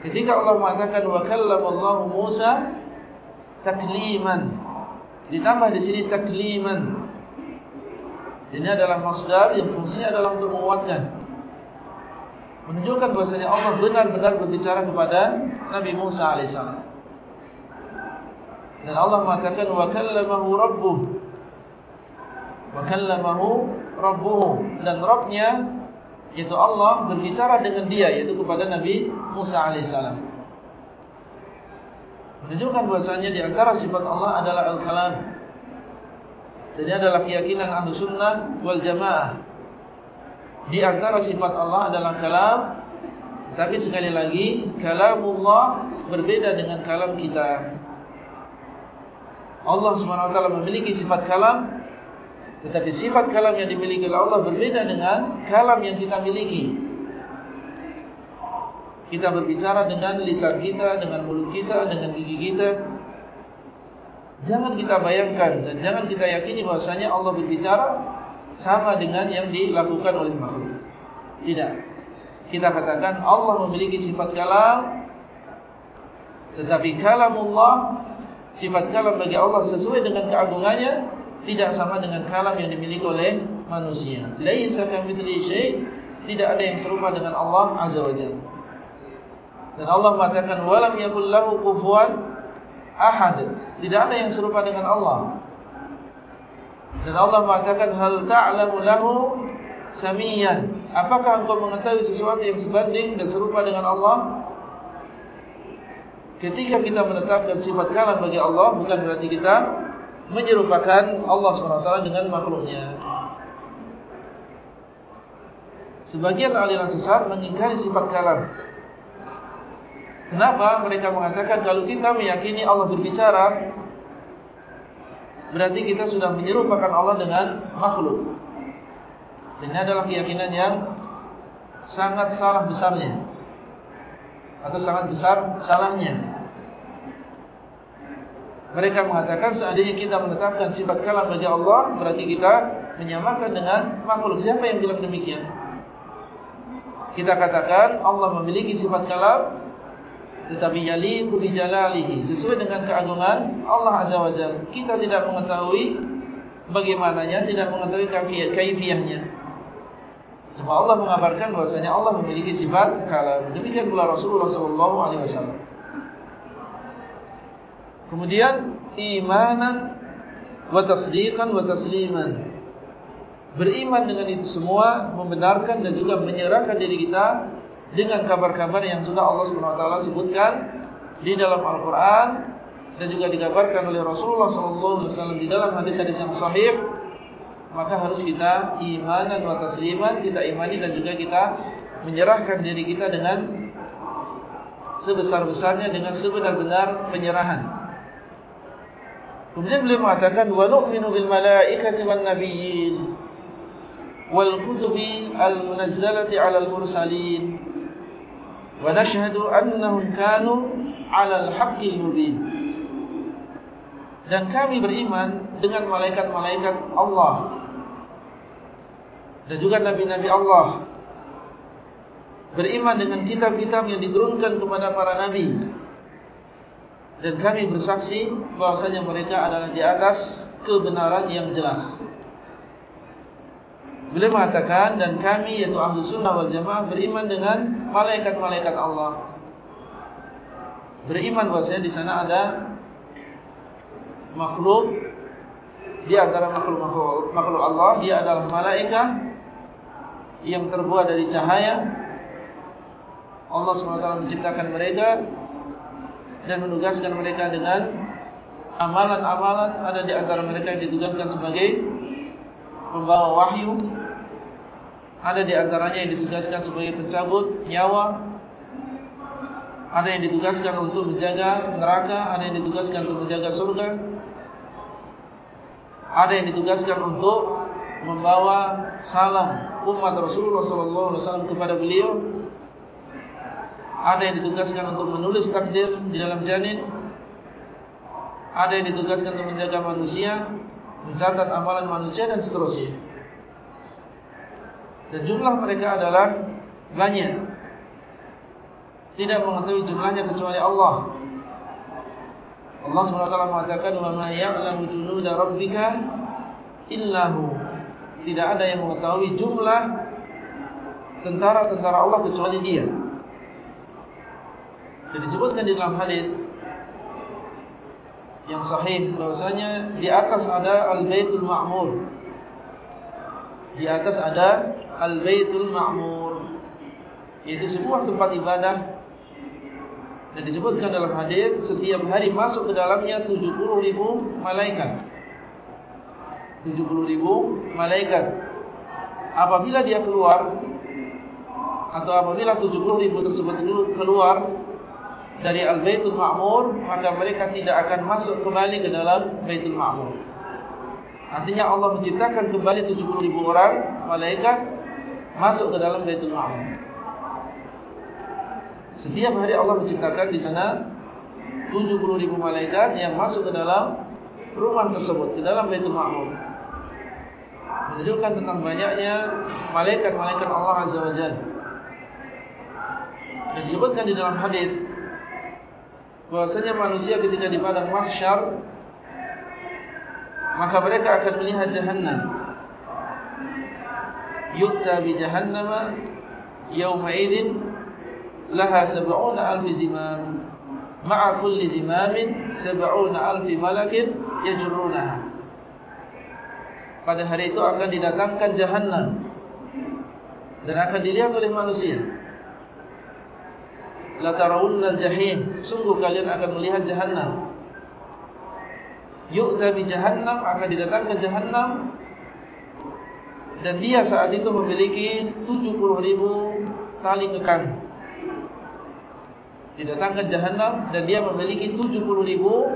Ketika Allah mengatakan wa kallamallahu Musa takliman. Ditambah di sini takliman. Ini adalah masdar yang fungsinya adalah untuk menguatkan. Menunjukkan bahwasanya Allah benar-benar berbicara kepada Nabi Musa alaihissalam. Dan Allah mengatakan wa kallamahu rabbuh. Wa kallamahu rabbuh dan Rabbnya yaitu Allah berbicara dengan dia yaitu kepada Nabi Musa alaihissalam. Menunjukkan bahasanya di antara sifat Allah adalah al-kalam. Dan ini adalah keyakinan ahlu sunnah wal jamaah. Di antara sifat Allah adalah kalam. Tapi sekali lagi, kalamullah berbeda dengan kalam kita. Allah SWT memiliki sifat kalam tetapi sifat kalam yang dimiliki oleh Allah berbeda dengan kalam yang kita miliki. Kita berbicara dengan lisan kita, dengan mulut kita, dengan gigi kita. Jangan kita bayangkan dan jangan kita yakini bahwasanya Allah berbicara sama dengan yang dilakukan oleh makhluk. Tidak. Kita katakan Allah memiliki sifat kalam. Tetapi kalamullah, sifat kalam bagi Allah sesuai dengan keagungannya tidak sama dengan kalam yang dimiliki oleh manusia. Laisa kamitsli syai', tidak ada yang serupa dengan Allah Azza wa Jalla. Dan Allah mengatakan walam yakul lahu kufuwan ahad. Tidak ada yang serupa dengan Allah. Dan Allah mengatakan hal ta'lamu lahu samiyan. Apakah engkau mengetahui sesuatu yang sebanding dan serupa dengan Allah? Ketika kita menetapkan sifat kalam bagi Allah bukan berarti kita menyerupakan Allah SWT dengan makhluknya. Sebagian aliran sesat mengingkari sifat kalam. Kenapa mereka mengatakan kalau kita meyakini Allah berbicara, berarti kita sudah menyerupakan Allah dengan makhluk. Ini adalah keyakinan yang sangat salah besarnya. Atau sangat besar salahnya. Mereka mengatakan seandainya kita menetapkan sifat kalam bagi Allah Berarti kita menyamakan dengan makhluk Siapa yang bilang demikian? Kita katakan Allah memiliki sifat kalam Tetapi yaliku bijalalihi Sesuai dengan keagungan Allah Azza wa Jal Kita tidak mengetahui Bagaimananya Tidak mengetahui kaifiyahnya Sebab Allah mengabarkan bahwasanya Allah memiliki sifat kalam. Demikian pula Rasulullah sallallahu alaihi wasallam. Kemudian imanan wa tasdiqan wa tasliman. Beriman dengan itu semua membenarkan dan juga menyerahkan diri kita dengan kabar-kabar yang sudah Allah Subhanahu wa taala sebutkan di dalam Al-Qur'an dan juga dikabarkan oleh Rasulullah sallallahu alaihi wasallam di dalam hadis-hadis yang sahih maka harus kita imanan wa tasliman kita imani dan juga kita menyerahkan diri kita dengan sebesar-besarnya dengan sebenar-benar penyerahan. Kemudian beliau mengatakan wa nu'minu bil malaikati wan nabiyyin wal kutubi al munazzalati 'ala al mursalin annahum kanu 'ala al haqqil mubin. Dan kami beriman dengan malaikat-malaikat Allah dan juga nabi-nabi Allah beriman dengan kitab-kitab yang diturunkan kepada para nabi dan kami bersaksi bahwasanya mereka adalah di atas kebenaran yang jelas. Beliau mengatakan dan kami yaitu ahlu sunnah wal jamaah beriman dengan malaikat-malaikat Allah. Beriman bahwasanya di sana ada makhluk. Di antara makhluk-makhluk makhluk Allah dia adalah malaikat yang terbuat dari cahaya. Allah SWT menciptakan mereka dan menugaskan mereka dengan amalan-amalan. Ada di antara mereka yang ditugaskan sebagai pembawa wahyu ada di antaranya yang ditugaskan sebagai pencabut nyawa ada yang ditugaskan untuk menjaga neraka ada yang ditugaskan untuk menjaga surga ada yang ditugaskan untuk membawa salam umat Rasulullah wasallam kepada beliau ada yang ditugaskan untuk menulis takdir di dalam janin ada yang ditugaskan untuk menjaga manusia mencatat amalan manusia dan seterusnya dan jumlah mereka adalah banyak tidak mengetahui jumlahnya kecuali Allah Allah SWT mengatakan ma ya'lamu junuda rabbika illahu tidak ada yang mengetahui jumlah tentara-tentara Allah kecuali dia. Dan disebutkan di dalam hadis yang sahih bahwasanya di atas ada Al-Baitul Ma'mur. Di atas ada Al-Baitul Ma'mur. Itu sebuah tempat ibadah dan disebutkan dalam hadis setiap hari masuk ke dalamnya 70 ribu malaikat. 70 ribu malaikat Apabila dia keluar Atau apabila 70 ribu tersebut keluar Dari Al-Baitul Ma'mur Maka mereka tidak akan masuk kembali ke dalam Baitul Ma'mur Artinya Allah menciptakan kembali 70 ribu orang Malaikat Masuk ke dalam Baitul Ma'mur Setiap hari Allah menciptakan di sana 70 ribu malaikat yang masuk ke dalam rumah tersebut, ke dalam Baitul Ma'mur menunjukkan tentang banyaknya malaikat-malaikat Allah Azza wa Jalla. Dan disebutkan di dalam hadis bahwasanya manusia ketika di padang mahsyar maka mereka akan melihat jahannam. Yukta bi jahannama yawma idzin laha 70000 zimam ma'a kulli zimamin 70000 malakin yajrunaha pada hari itu akan didatangkan jahanam dan akan dilihat oleh manusia. La tarawunna al-jahim, sungguh kalian akan melihat jahanam. Yu'ta bi jahannam akan didatangkan jahanam dan dia saat itu memiliki 70 ribu tali kekang. Didatangkan jahanam dan dia memiliki 70 ribu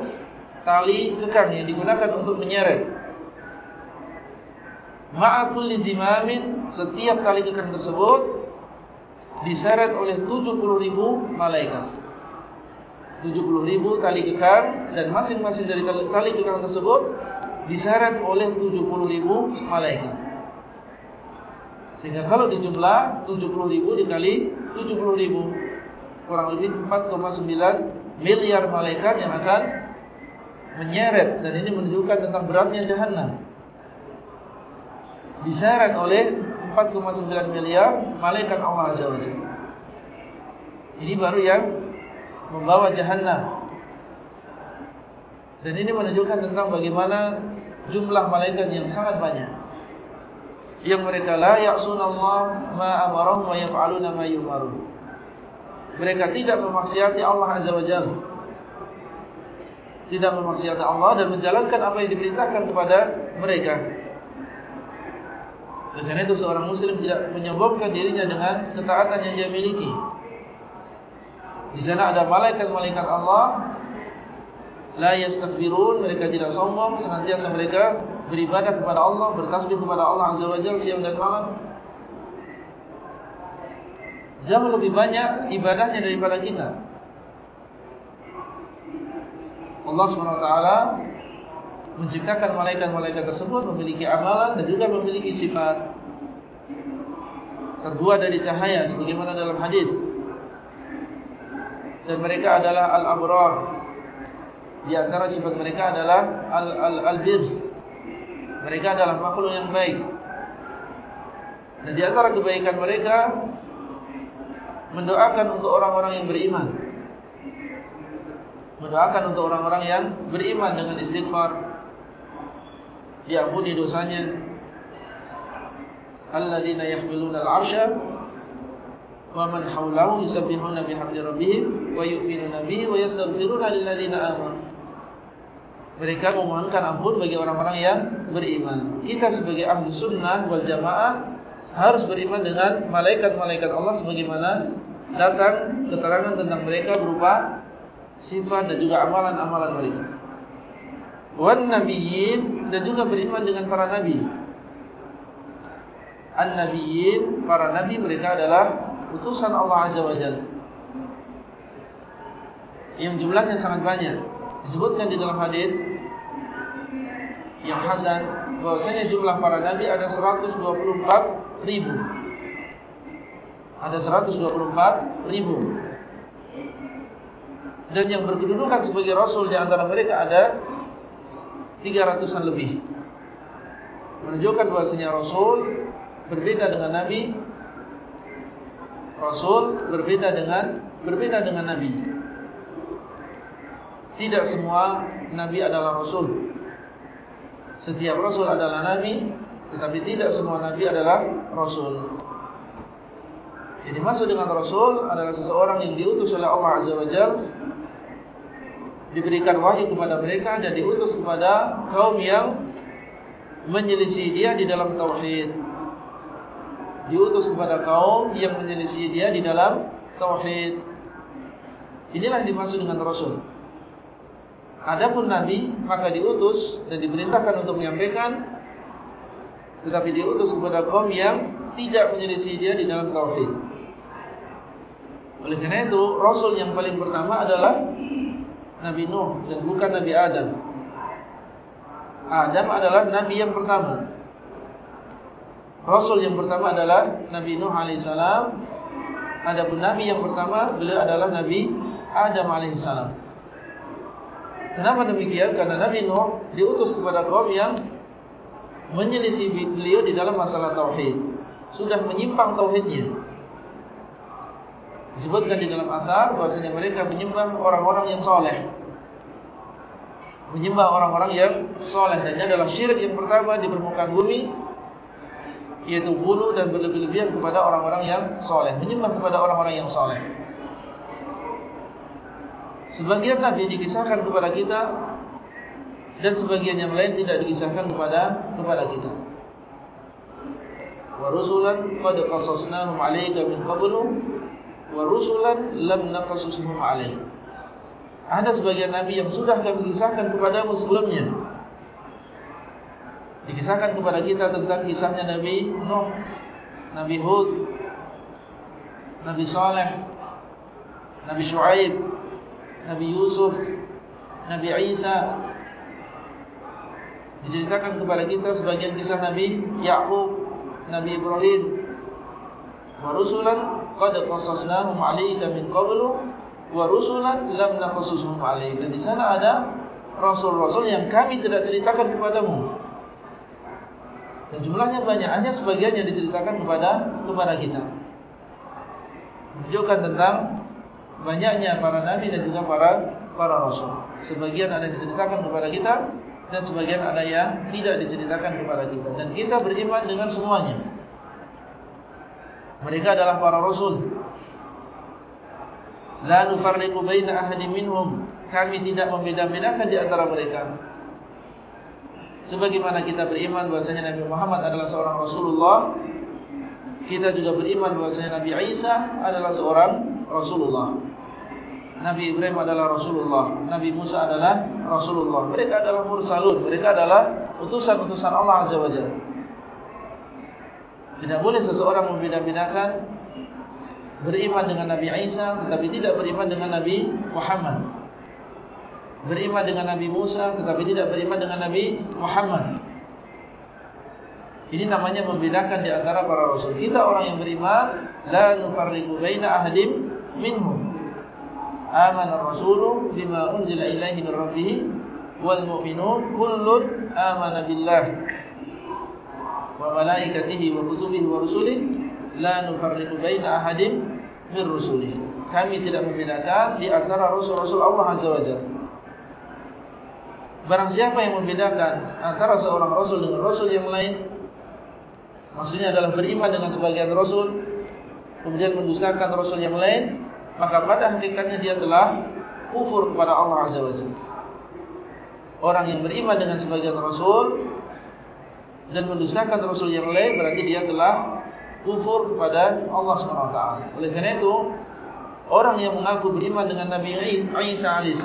tali kekang yang digunakan untuk menyeret. Ma'akul zimamin Setiap tali kekang tersebut Diseret oleh 70 ribu malaikat. 70 ribu tali kekang Dan masing-masing dari tali kekang tersebut Diseret oleh 70 ribu malaikat Sehingga kalau dijumlah 70 ribu dikali 70 ribu Kurang lebih 4,9 miliar malaikat yang akan Menyeret Dan ini menunjukkan tentang beratnya jahannam diseret oleh 4,9 miliar malaikat Allah Azza wa. Ini baru yang membawa jahannam. Dan ini menunjukkan tentang bagaimana jumlah malaikat yang sangat banyak. Yang mereka la ya'sunallah ma amarahum wa yaf'aluna ma yumarun. Mereka tidak memaksiati Allah Azza wa Jalla. Tidak memaksiati Allah dan menjalankan apa yang diperintahkan kepada mereka. Karena itu seorang muslim tidak menyombongkan dirinya dengan ketaatan yang dia miliki. Di sana ada malaikat-malaikat Allah la yastakbirun mereka tidak sombong senantiasa mereka beribadah kepada Allah bertasbih kepada Allah azza wajalla siang dan malam. Jauh lebih banyak ibadahnya daripada kita. Allah SWT menciptakan malaikat-malaikat tersebut memiliki amalan dan juga memiliki sifat terbuat dari cahaya sebagaimana dalam hadis. Dan mereka adalah al-abrar. Di antara sifat mereka adalah al-albir. Al mereka adalah makhluk yang baik. Dan di antara kebaikan mereka mendoakan untuk orang-orang yang beriman. Mendoakan untuk orang-orang yang beriman dengan istighfar. Diampuni dosanya. Alladzina yahmiluna al-'arsha wa man hawlahu yusabbihuna bihamdi rabbihim wa yu'minuna bihi wa yastaghfiruna lil ladzina amanu mereka memohonkan ampun bagi orang-orang yang beriman. Kita sebagai ahli sunnah wal jamaah harus beriman dengan malaikat-malaikat Allah sebagaimana datang keterangan tentang mereka berupa sifat dan juga amalan-amalan mereka. Wan nabiyyin dan juga beriman dengan para nabi. An-nabiyyin para nabi mereka adalah utusan Allah Azza wa Jalla. Yang jumlahnya sangat banyak disebutkan di dalam hadis yang hasan bahwasanya jumlah para nabi ada 124 ribu. Ada 124 ribu. Dan yang berkedudukan sebagai rasul di antara mereka ada 300an lebih. Menunjukkan bahwasanya rasul berbeda dengan nabi rasul berbeda dengan berbeda dengan nabi tidak semua Nabi adalah Rasul. Setiap Rasul adalah Nabi Tetapi tidak semua Nabi adalah Rasul. Jadi maksud dengan Rasul adalah seseorang yang diutus oleh Allah Azza wa Jal Diberikan wahyu kepada mereka Dan diutus kepada kaum yang Menyelisih dia di dalam Tauhid. Diutus kepada kaum yang menyelisih dia di dalam Tauhid. Inilah yang dimaksud dengan Rasul Adapun Nabi maka diutus dan diperintahkan untuk menyampaikan. Tetapi diutus kepada kaum yang tidak menyelisih dia di dalam Tauhid. Oleh karena itu Rasul yang paling pertama adalah Nabi Nuh dan bukan Nabi Adam. Adam adalah Nabi yang pertama. Rasul yang pertama adalah Nabi Nuh AS Adapun Nabi yang pertama beliau adalah Nabi Adam AS Kenapa demikian? Karena Nabi Nuh diutus kepada kaum yang menyelisih beliau di dalam masalah tauhid. Sudah menyimpang tauhidnya. Disebutkan di dalam asar bahasanya mereka menyembah orang-orang yang soleh. Menyembah orang-orang yang soleh. Dan ini adalah syirik yang pertama di permukaan bumi. Yaitu bunuh dan berlebih-lebihan kepada orang-orang yang soleh. Menyembah kepada orang-orang yang soleh. Sebagian Nabi dikisahkan kepada kita dan sebagian yang lain tidak dikisahkan kepada kepada kita. Wa rusulan qad qasasnahum 'alaika min qablu wa rusulan lam naqasushum 'alaik. Ada sebagian nabi yang sudah kami kisahkan kepadamu sebelumnya. Dikisahkan kepada kita tentang kisahnya Nabi Nuh, Nabi Hud, Nabi Saleh, Nabi Shu'aib, Nabi Yusuf, Nabi Isa diceritakan kepada kita sebagian kisah Nabi Yaqub, Nabi Ibrahim. Wa rusulan qad qasasnahum 'alaika min qablu wa rusulan lam naqasushum 'alaika. Di sana ada rasul-rasul yang kami tidak ceritakan kepadamu. Dan jumlahnya banyak, hanya sebagian yang diceritakan kepada kepada kita. Menunjukkan tentang banyaknya para nabi dan juga para para rasul. Sebagian ada diceritakan kepada kita dan sebagian ada yang tidak diceritakan kepada kita. Dan kita beriman dengan semuanya. Mereka adalah para rasul. La nufarriqu baina ahadin minhum. Kami tidak membeda-bedakan di antara mereka. Sebagaimana kita beriman bahasanya Nabi Muhammad adalah seorang Rasulullah Kita juga beriman bahasanya Nabi Isa adalah seorang Rasulullah Nabi Ibrahim adalah Rasulullah Nabi Musa adalah Rasulullah Mereka adalah Mursalun Mereka adalah utusan-utusan Allah Azza wa Tidak boleh seseorang membeda-bedakan Beriman dengan Nabi Isa Tetapi tidak beriman dengan Nabi Muhammad beriman dengan Nabi Musa tetapi tidak beriman dengan Nabi Muhammad. Ini namanya membedakan di antara para rasul. Kita orang yang beriman la nufarriqu baina ahadin minhum. Amana ar-rasulu bima unzila ilaihi min rabbih wal mu'minun kullun amana billah wa malaikatihi wa kutubihi wa rusulihi la nufarriqu baina ahadin min rusulihi. Kami tidak membedakan di antara rasul-rasul Allah Azza wa Jalla. Barang siapa yang membedakan antara seorang Rasul dengan Rasul yang lain Maksudnya adalah beriman dengan sebagian Rasul Kemudian mendustakan Rasul yang lain Maka pada hakikatnya dia telah kufur kepada Allah Azza wa Jalla. Orang yang beriman dengan sebagian Rasul Dan mendustakan Rasul yang lain Berarti dia telah kufur kepada Allah SWT Oleh karena itu Orang yang mengaku beriman dengan Nabi Isa AS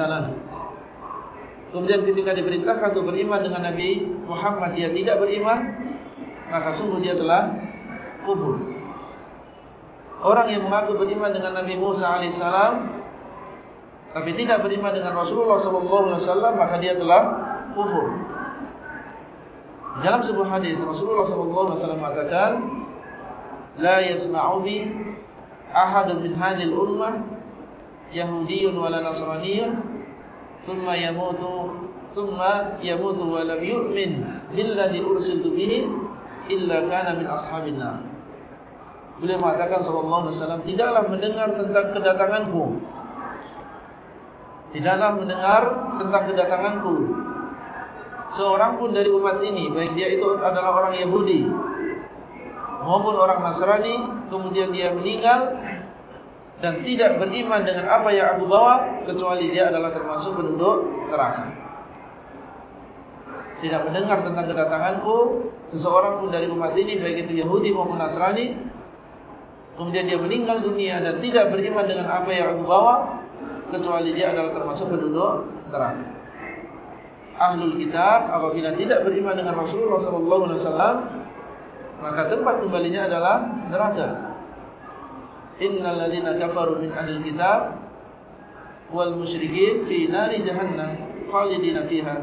Kemudian ketika diperintahkan untuk beriman dengan Nabi Muhammad dia tidak beriman Maka sungguh dia telah kubur Orang yang mengaku beriman dengan Nabi Musa AS Tapi tidak beriman dengan Rasulullah SAW Maka dia telah kufur. Dalam sebuah hadis Rasulullah SAW mengatakan La yasma'ubi Ahadun min hadil ummah Yahudiyun wala nasraniyun Thumma yamutu Thumma yamutu walam yu'min Billadhi ursiltu bihi Illa kana min ashabin na'am Beliau mengatakan sallallahu alaihi wasallam tidaklah mendengar tentang kedatanganku. Tidaklah mendengar tentang kedatanganku. Seorang pun dari umat ini, baik dia itu adalah orang Yahudi maupun orang Nasrani, kemudian dia meninggal dan tidak beriman dengan apa yang aku bawa kecuali dia adalah termasuk penduduk neraka. Tidak mendengar tentang kedatanganku seseorang pun dari umat ini baik itu Yahudi maupun Nasrani kemudian dia meninggal dunia dan tidak beriman dengan apa yang aku bawa kecuali dia adalah termasuk penduduk neraka. Ahlul kitab apabila tidak beriman dengan Rasulullah wasallam maka tempat kembalinya adalah neraka innal ladzina kafaru min ahli kitab wal musyrikin fi nari jahannam khalidina fiha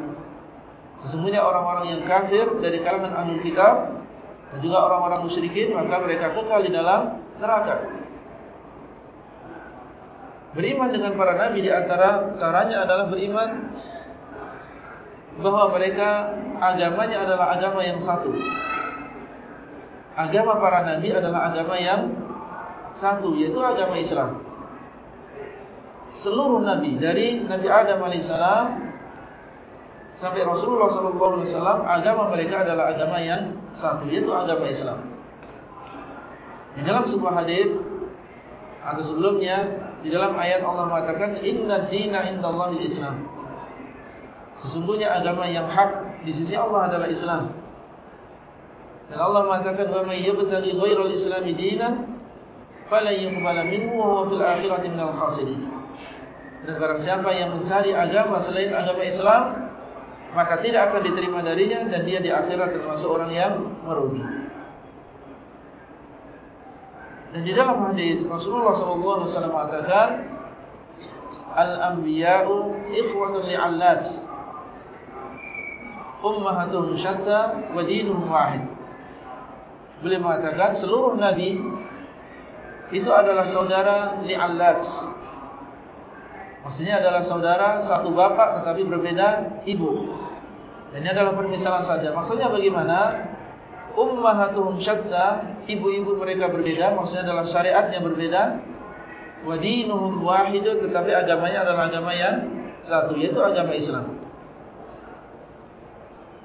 sesungguhnya orang-orang yang kafir dari kalangan ahli kitab dan juga orang-orang musyrikin maka mereka kekal di dalam neraka beriman dengan para nabi di antara caranya adalah beriman bahwa mereka agamanya adalah agama yang satu agama para nabi adalah agama yang satu yaitu agama Islam. Seluruh nabi dari Nabi Adam alaihissalam sampai Rasulullah sallallahu alaihi wasallam agama mereka adalah agama yang satu yaitu agama Islam. Di dalam sebuah hadis atau sebelumnya di dalam ayat Allah mengatakan inna dina indallahi islam Sesungguhnya agama yang hak di sisi Allah adalah Islam. Dan Allah mengatakan wa may yabtaghi ghairal islami dinan fala yuqbal minhu wa fil akhirati minal khasirin. Dan barang siapa yang mencari agama selain agama Islam, maka tidak akan diterima darinya dan dia di akhirat termasuk orang yang merugi. Dan di dalam hadis Rasulullah sallallahu alaihi wasallam mengatakan al-anbiya'u ikhwatun li'allat. Ummahatuhum syatta wa dinuhum wahid. Beliau mengatakan seluruh nabi itu adalah saudara li'allat. Maksudnya adalah saudara satu bapak tetapi berbeda ibu. Dan ini adalah permisalan saja. Maksudnya bagaimana? Ummahatuhum syatta, ibu-ibu mereka berbeda, maksudnya adalah syariatnya berbeda. Wa dinuhum wahidun, tetapi agamanya adalah agama yang satu, yaitu agama Islam.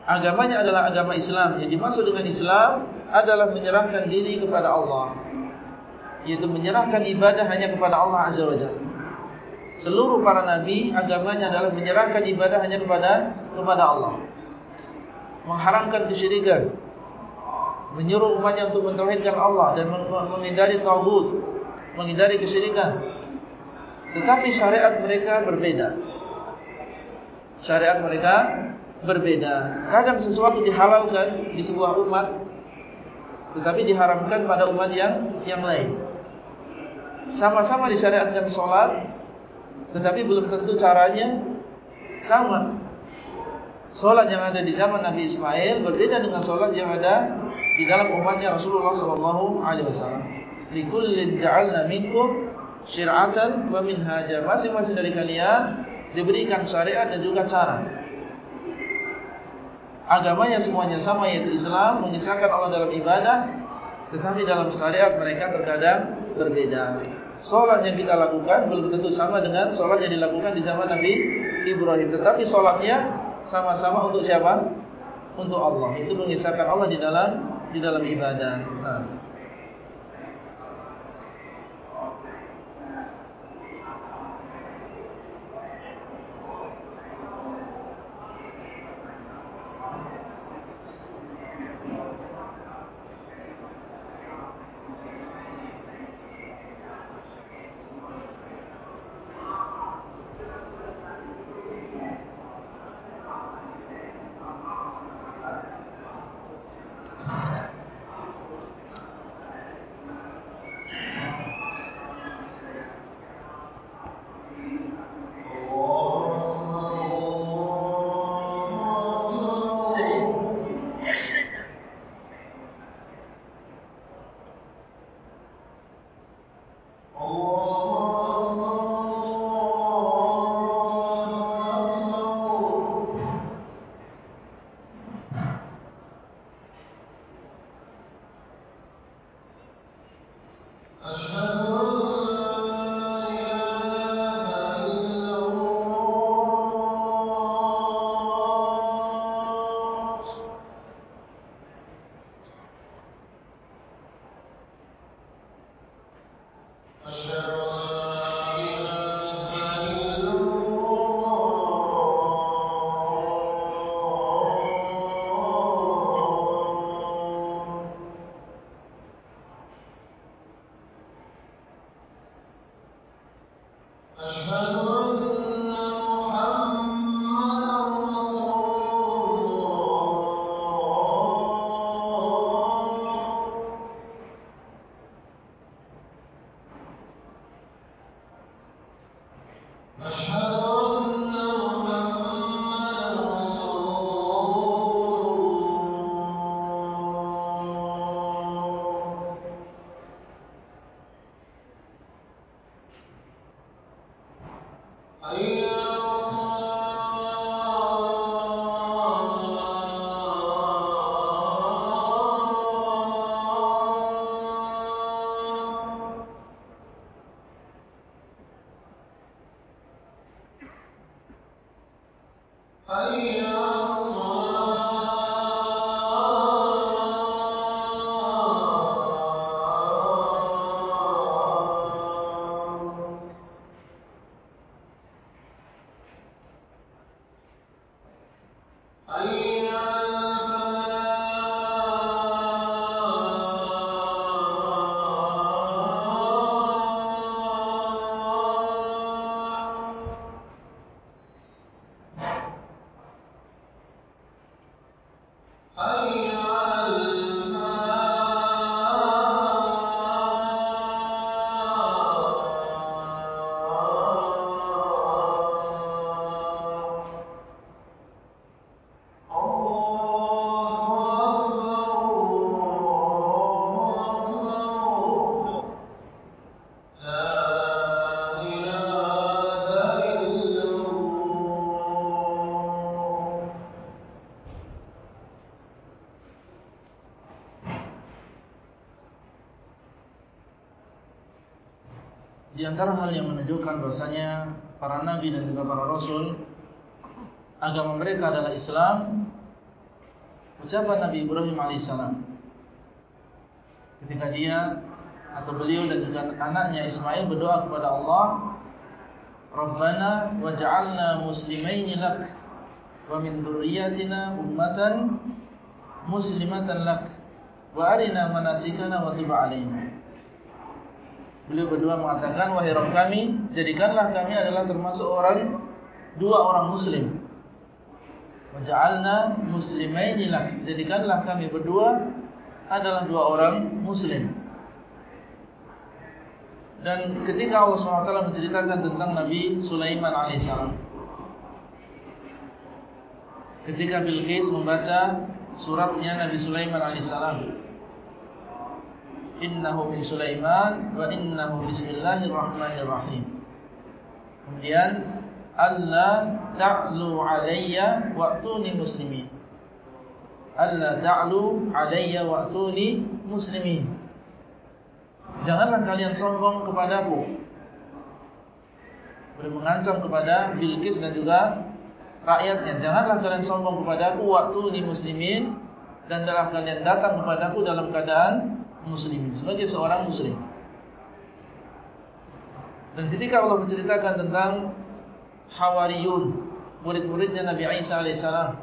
Agamanya adalah agama Islam. Yang dimaksud dengan Islam adalah menyerahkan diri kepada Allah. Yaitu menyerahkan ibadah hanya kepada Allah Azza wa Jalla. Seluruh para nabi agamanya adalah menyerahkan ibadah hanya kepada kepada Allah. Mengharamkan kesyirikan. Menyuruh umatnya untuk mentauhidkan Allah dan menghindari tauhid, menghindari kesyirikan. Tetapi syariat mereka berbeda. Syariat mereka berbeda. Kadang sesuatu dihalalkan di sebuah umat tetapi diharamkan pada umat yang yang lain. Sama-sama disyariatkan sholat tetapi belum tentu caranya sama. Solat yang ada di zaman Nabi Ismail berbeda dengan solat yang ada di dalam umatnya Rasulullah sallallahu alaihi wasallam. Likullin ja'alna minkum syir'atan wa minhaja. Masing-masing dari kalian diberikan syariat dan juga cara. Agamanya semuanya sama yaitu Islam, mengisahkan Allah dalam ibadah, tetapi dalam syariat mereka terkadang berbeda. Solat yang kita lakukan belum tentu sama dengan solat yang dilakukan di zaman Nabi Ibrahim. Tetapi solatnya sama-sama untuk siapa? Untuk Allah. Itu mengisahkan Allah di dalam di dalam ibadah. Nah. Di antara hal yang menunjukkan bahasanya para nabi dan juga para rasul agama mereka adalah Islam ucapan Nabi Ibrahim alaihissalam. Ketika dia atau beliau dan juga anaknya Ismail berdoa kepada Allah Rabbana waj'alna muslimaini lak wa min dhurriyyatina ummatan muslimatan lak wa arina manasikana wa tub alaina Beliau berdua mengatakan wahai Rabb kami jadikanlah kami adalah termasuk orang dua orang muslim. Waj'alna muslimaini lak. Jadikanlah kami berdua adalah dua orang muslim. Dan ketika Allah SWT menceritakan tentang Nabi Sulaiman AS Ketika Bilqis membaca suratnya Nabi Sulaiman AS innahu min Sulaiman wa innahu bismillahirrahmanirrahim. Kemudian Allah ta'lu alayya wa'tuni muslimin. Allah ta'lu alayya wa'tuni muslimin. Janganlah kalian sombong kepadaku. Boleh mengancam kepada Bilqis dan juga rakyatnya. Janganlah kalian sombong kepadaku wa'tuni muslimin dan adalah kalian datang kepadaku dalam keadaan muslimin sebagai seorang muslim. Dan ketika Allah menceritakan tentang Hawariyun, murid-muridnya Nabi Isa alaihissalam,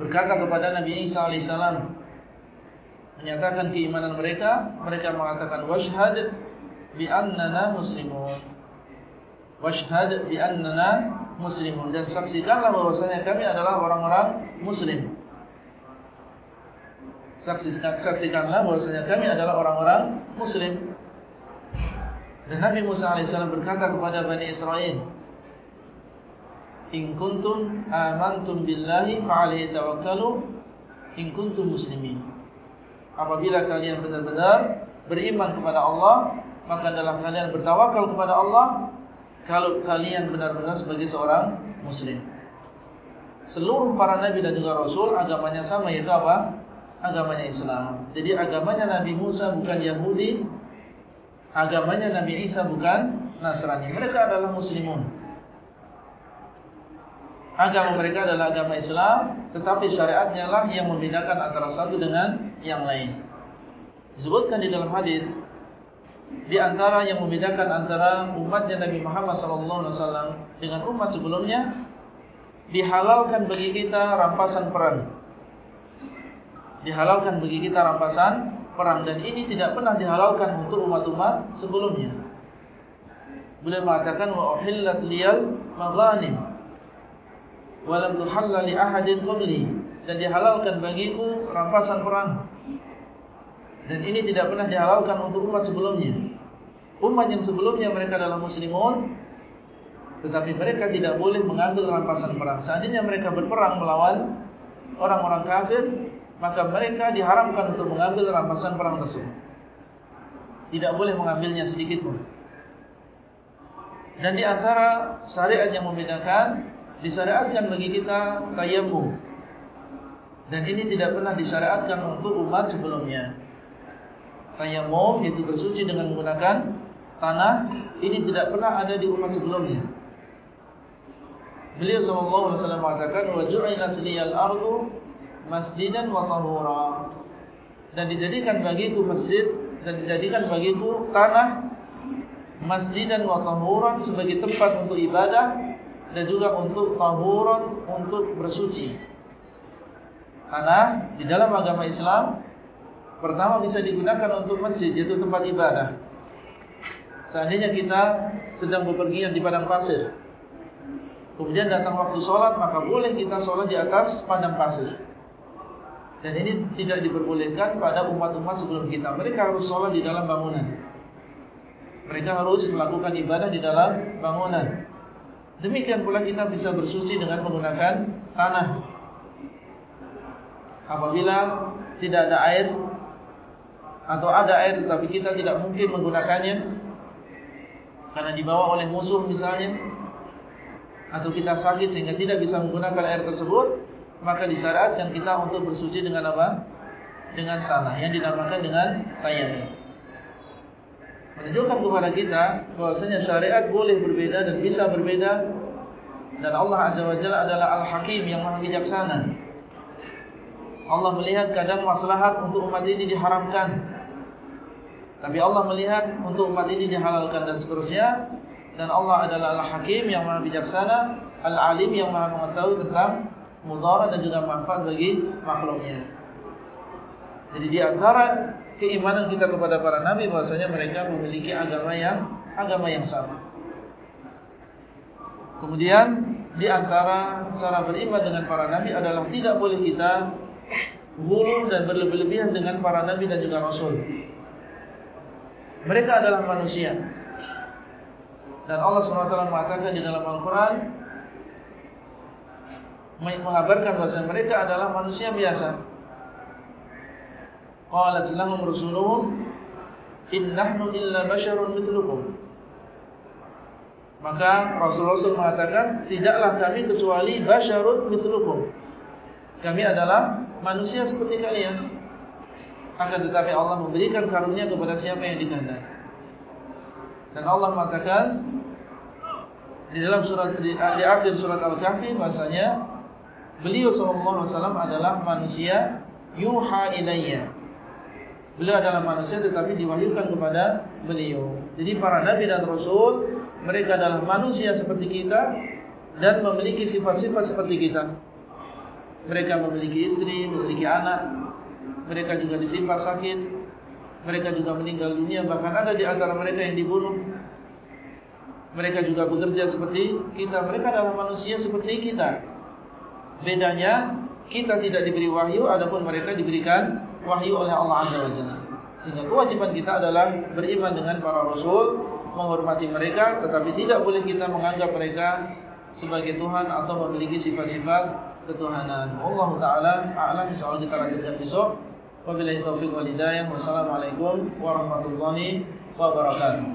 berkata kepada Nabi Isa alaihissalam, menyatakan keimanan mereka, mereka mengatakan washhad bi annana muslimun. Washhad bi annana muslimun dan saksikanlah bahwasanya kami adalah orang-orang muslim saksikan, saksikanlah bahwasanya kami adalah orang-orang muslim. Dan Nabi Musa AS berkata kepada Bani Israel, In kuntum amantum billahi fa'alihi tawakkalu In kuntum muslimin Apabila kalian benar-benar beriman kepada Allah Maka dalam kalian bertawakal kepada Allah Kalau kalian benar-benar sebagai seorang muslim Seluruh para Nabi dan juga Rasul agamanya sama yaitu apa? Agamanya Islam. Jadi agamanya Nabi Musa bukan Yahudi, agamanya Nabi Isa bukan Nasrani. Mereka adalah Muslimun. Agama mereka adalah agama Islam, tetapi syariatnya lah yang membedakan antara satu dengan yang lain. Disebutkan di dalam hadis di antara yang membedakan antara umatnya Nabi Muhammad SAW dengan umat sebelumnya dihalalkan bagi kita rampasan perang dihalalkan bagi kita rampasan perang dan ini tidak pernah dihalalkan untuk umat-umat sebelumnya. Beliau mengatakan wa uhillat liyal maghanim wa lam tuhalla li ahadin qabli dan dihalalkan bagiku rampasan perang. Dan ini tidak pernah dihalalkan untuk umat sebelumnya. Umat yang sebelumnya mereka adalah muslimun tetapi mereka tidak boleh mengambil rampasan perang. Seandainya mereka berperang melawan orang-orang kafir, maka mereka diharamkan untuk mengambil rampasan perang tersebut. Tidak boleh mengambilnya sedikit pun. Dan di antara syariat yang membedakan, disyariatkan bagi kita tayammum. Dan ini tidak pernah disyariatkan untuk umat sebelumnya. Tayammum yaitu bersuci dengan menggunakan tanah, ini tidak pernah ada di umat sebelumnya. Beliau sallallahu alaihi wasallam mengatakan wa ju'ilat liyal ardu masjidan wa tahura. Dan dijadikan bagiku masjid dan dijadikan bagiku tanah masjidan wa tahuran sebagai tempat untuk ibadah dan juga untuk tahuran untuk bersuci. Tanah di dalam agama Islam pertama bisa digunakan untuk masjid yaitu tempat ibadah. Seandainya kita sedang bepergian di padang pasir kemudian datang waktu sholat maka boleh kita sholat di atas padang pasir dan ini tidak diperbolehkan pada umat-umat sebelum kita. Mereka harus sholat di dalam bangunan. Mereka harus melakukan ibadah di dalam bangunan. Demikian pula kita bisa bersuci dengan menggunakan tanah. Apabila tidak ada air atau ada air tetapi kita tidak mungkin menggunakannya karena dibawa oleh musuh misalnya atau kita sakit sehingga tidak bisa menggunakan air tersebut maka disyariatkan kita untuk bersuci dengan apa? Dengan tanah yang dinamakan dengan tayammum. menunjukkan kepada kita bahwasanya syariat boleh berbeda dan bisa berbeda dan Allah Azza wa Jalla adalah Al-Hakim yang maha bijaksana. Allah melihat kadang maslahat untuk umat ini diharamkan. Tapi Allah melihat untuk umat ini dihalalkan dan seterusnya. Dan Allah adalah Al-Hakim yang maha bijaksana. Al-Alim yang maha mengetahui tentang mudarat dan juga manfaat bagi makhluknya. Jadi di antara keimanan kita kepada para nabi bahasanya mereka memiliki agama yang agama yang sama. Kemudian di antara cara beriman dengan para nabi adalah tidak boleh kita gulu dan berlebih-lebihan dengan para nabi dan juga rasul. Mereka adalah manusia. Dan Allah SWT mengatakan di dalam Al-Quran mengabarkan bahawa mereka adalah manusia biasa. Qalat lahum rusuluhum in nahnu illa basharun mithlukum. Maka Rasul-Rasul mengatakan Tidaklah kami kecuali Basyarun mithlukum Kami adalah manusia seperti kalian Akan tetapi Allah memberikan karunia kepada siapa yang dikandang Dan Allah mengatakan Di dalam surat di, di akhir surat Al-Kahfi Bahasanya Beliau SAW adalah manusia Yuha ilayya Beliau adalah manusia tetapi diwahyukan kepada beliau Jadi para Nabi dan Rasul mereka adalah manusia seperti kita dan memiliki sifat-sifat seperti kita. Mereka memiliki istri, memiliki anak, mereka juga ditimpa sakit, mereka juga meninggal dunia, bahkan ada di antara mereka yang dibunuh. Mereka juga bekerja seperti kita, mereka adalah manusia seperti kita. Bedanya, kita tidak diberi wahyu, adapun mereka diberikan wahyu oleh Allah Azza wa Jalla. Sehingga kewajiban kita adalah beriman dengan para Rasul, menghormati mereka tetapi tidak boleh kita menganggap mereka sebagai Tuhan atau memiliki sifat-sifat ketuhanan. Allah taala a'lam insyaallah kita lanjutkan besok. Wabillahi taufiq wal hidayah. Wassalamualaikum warahmatullahi wabarakatuh.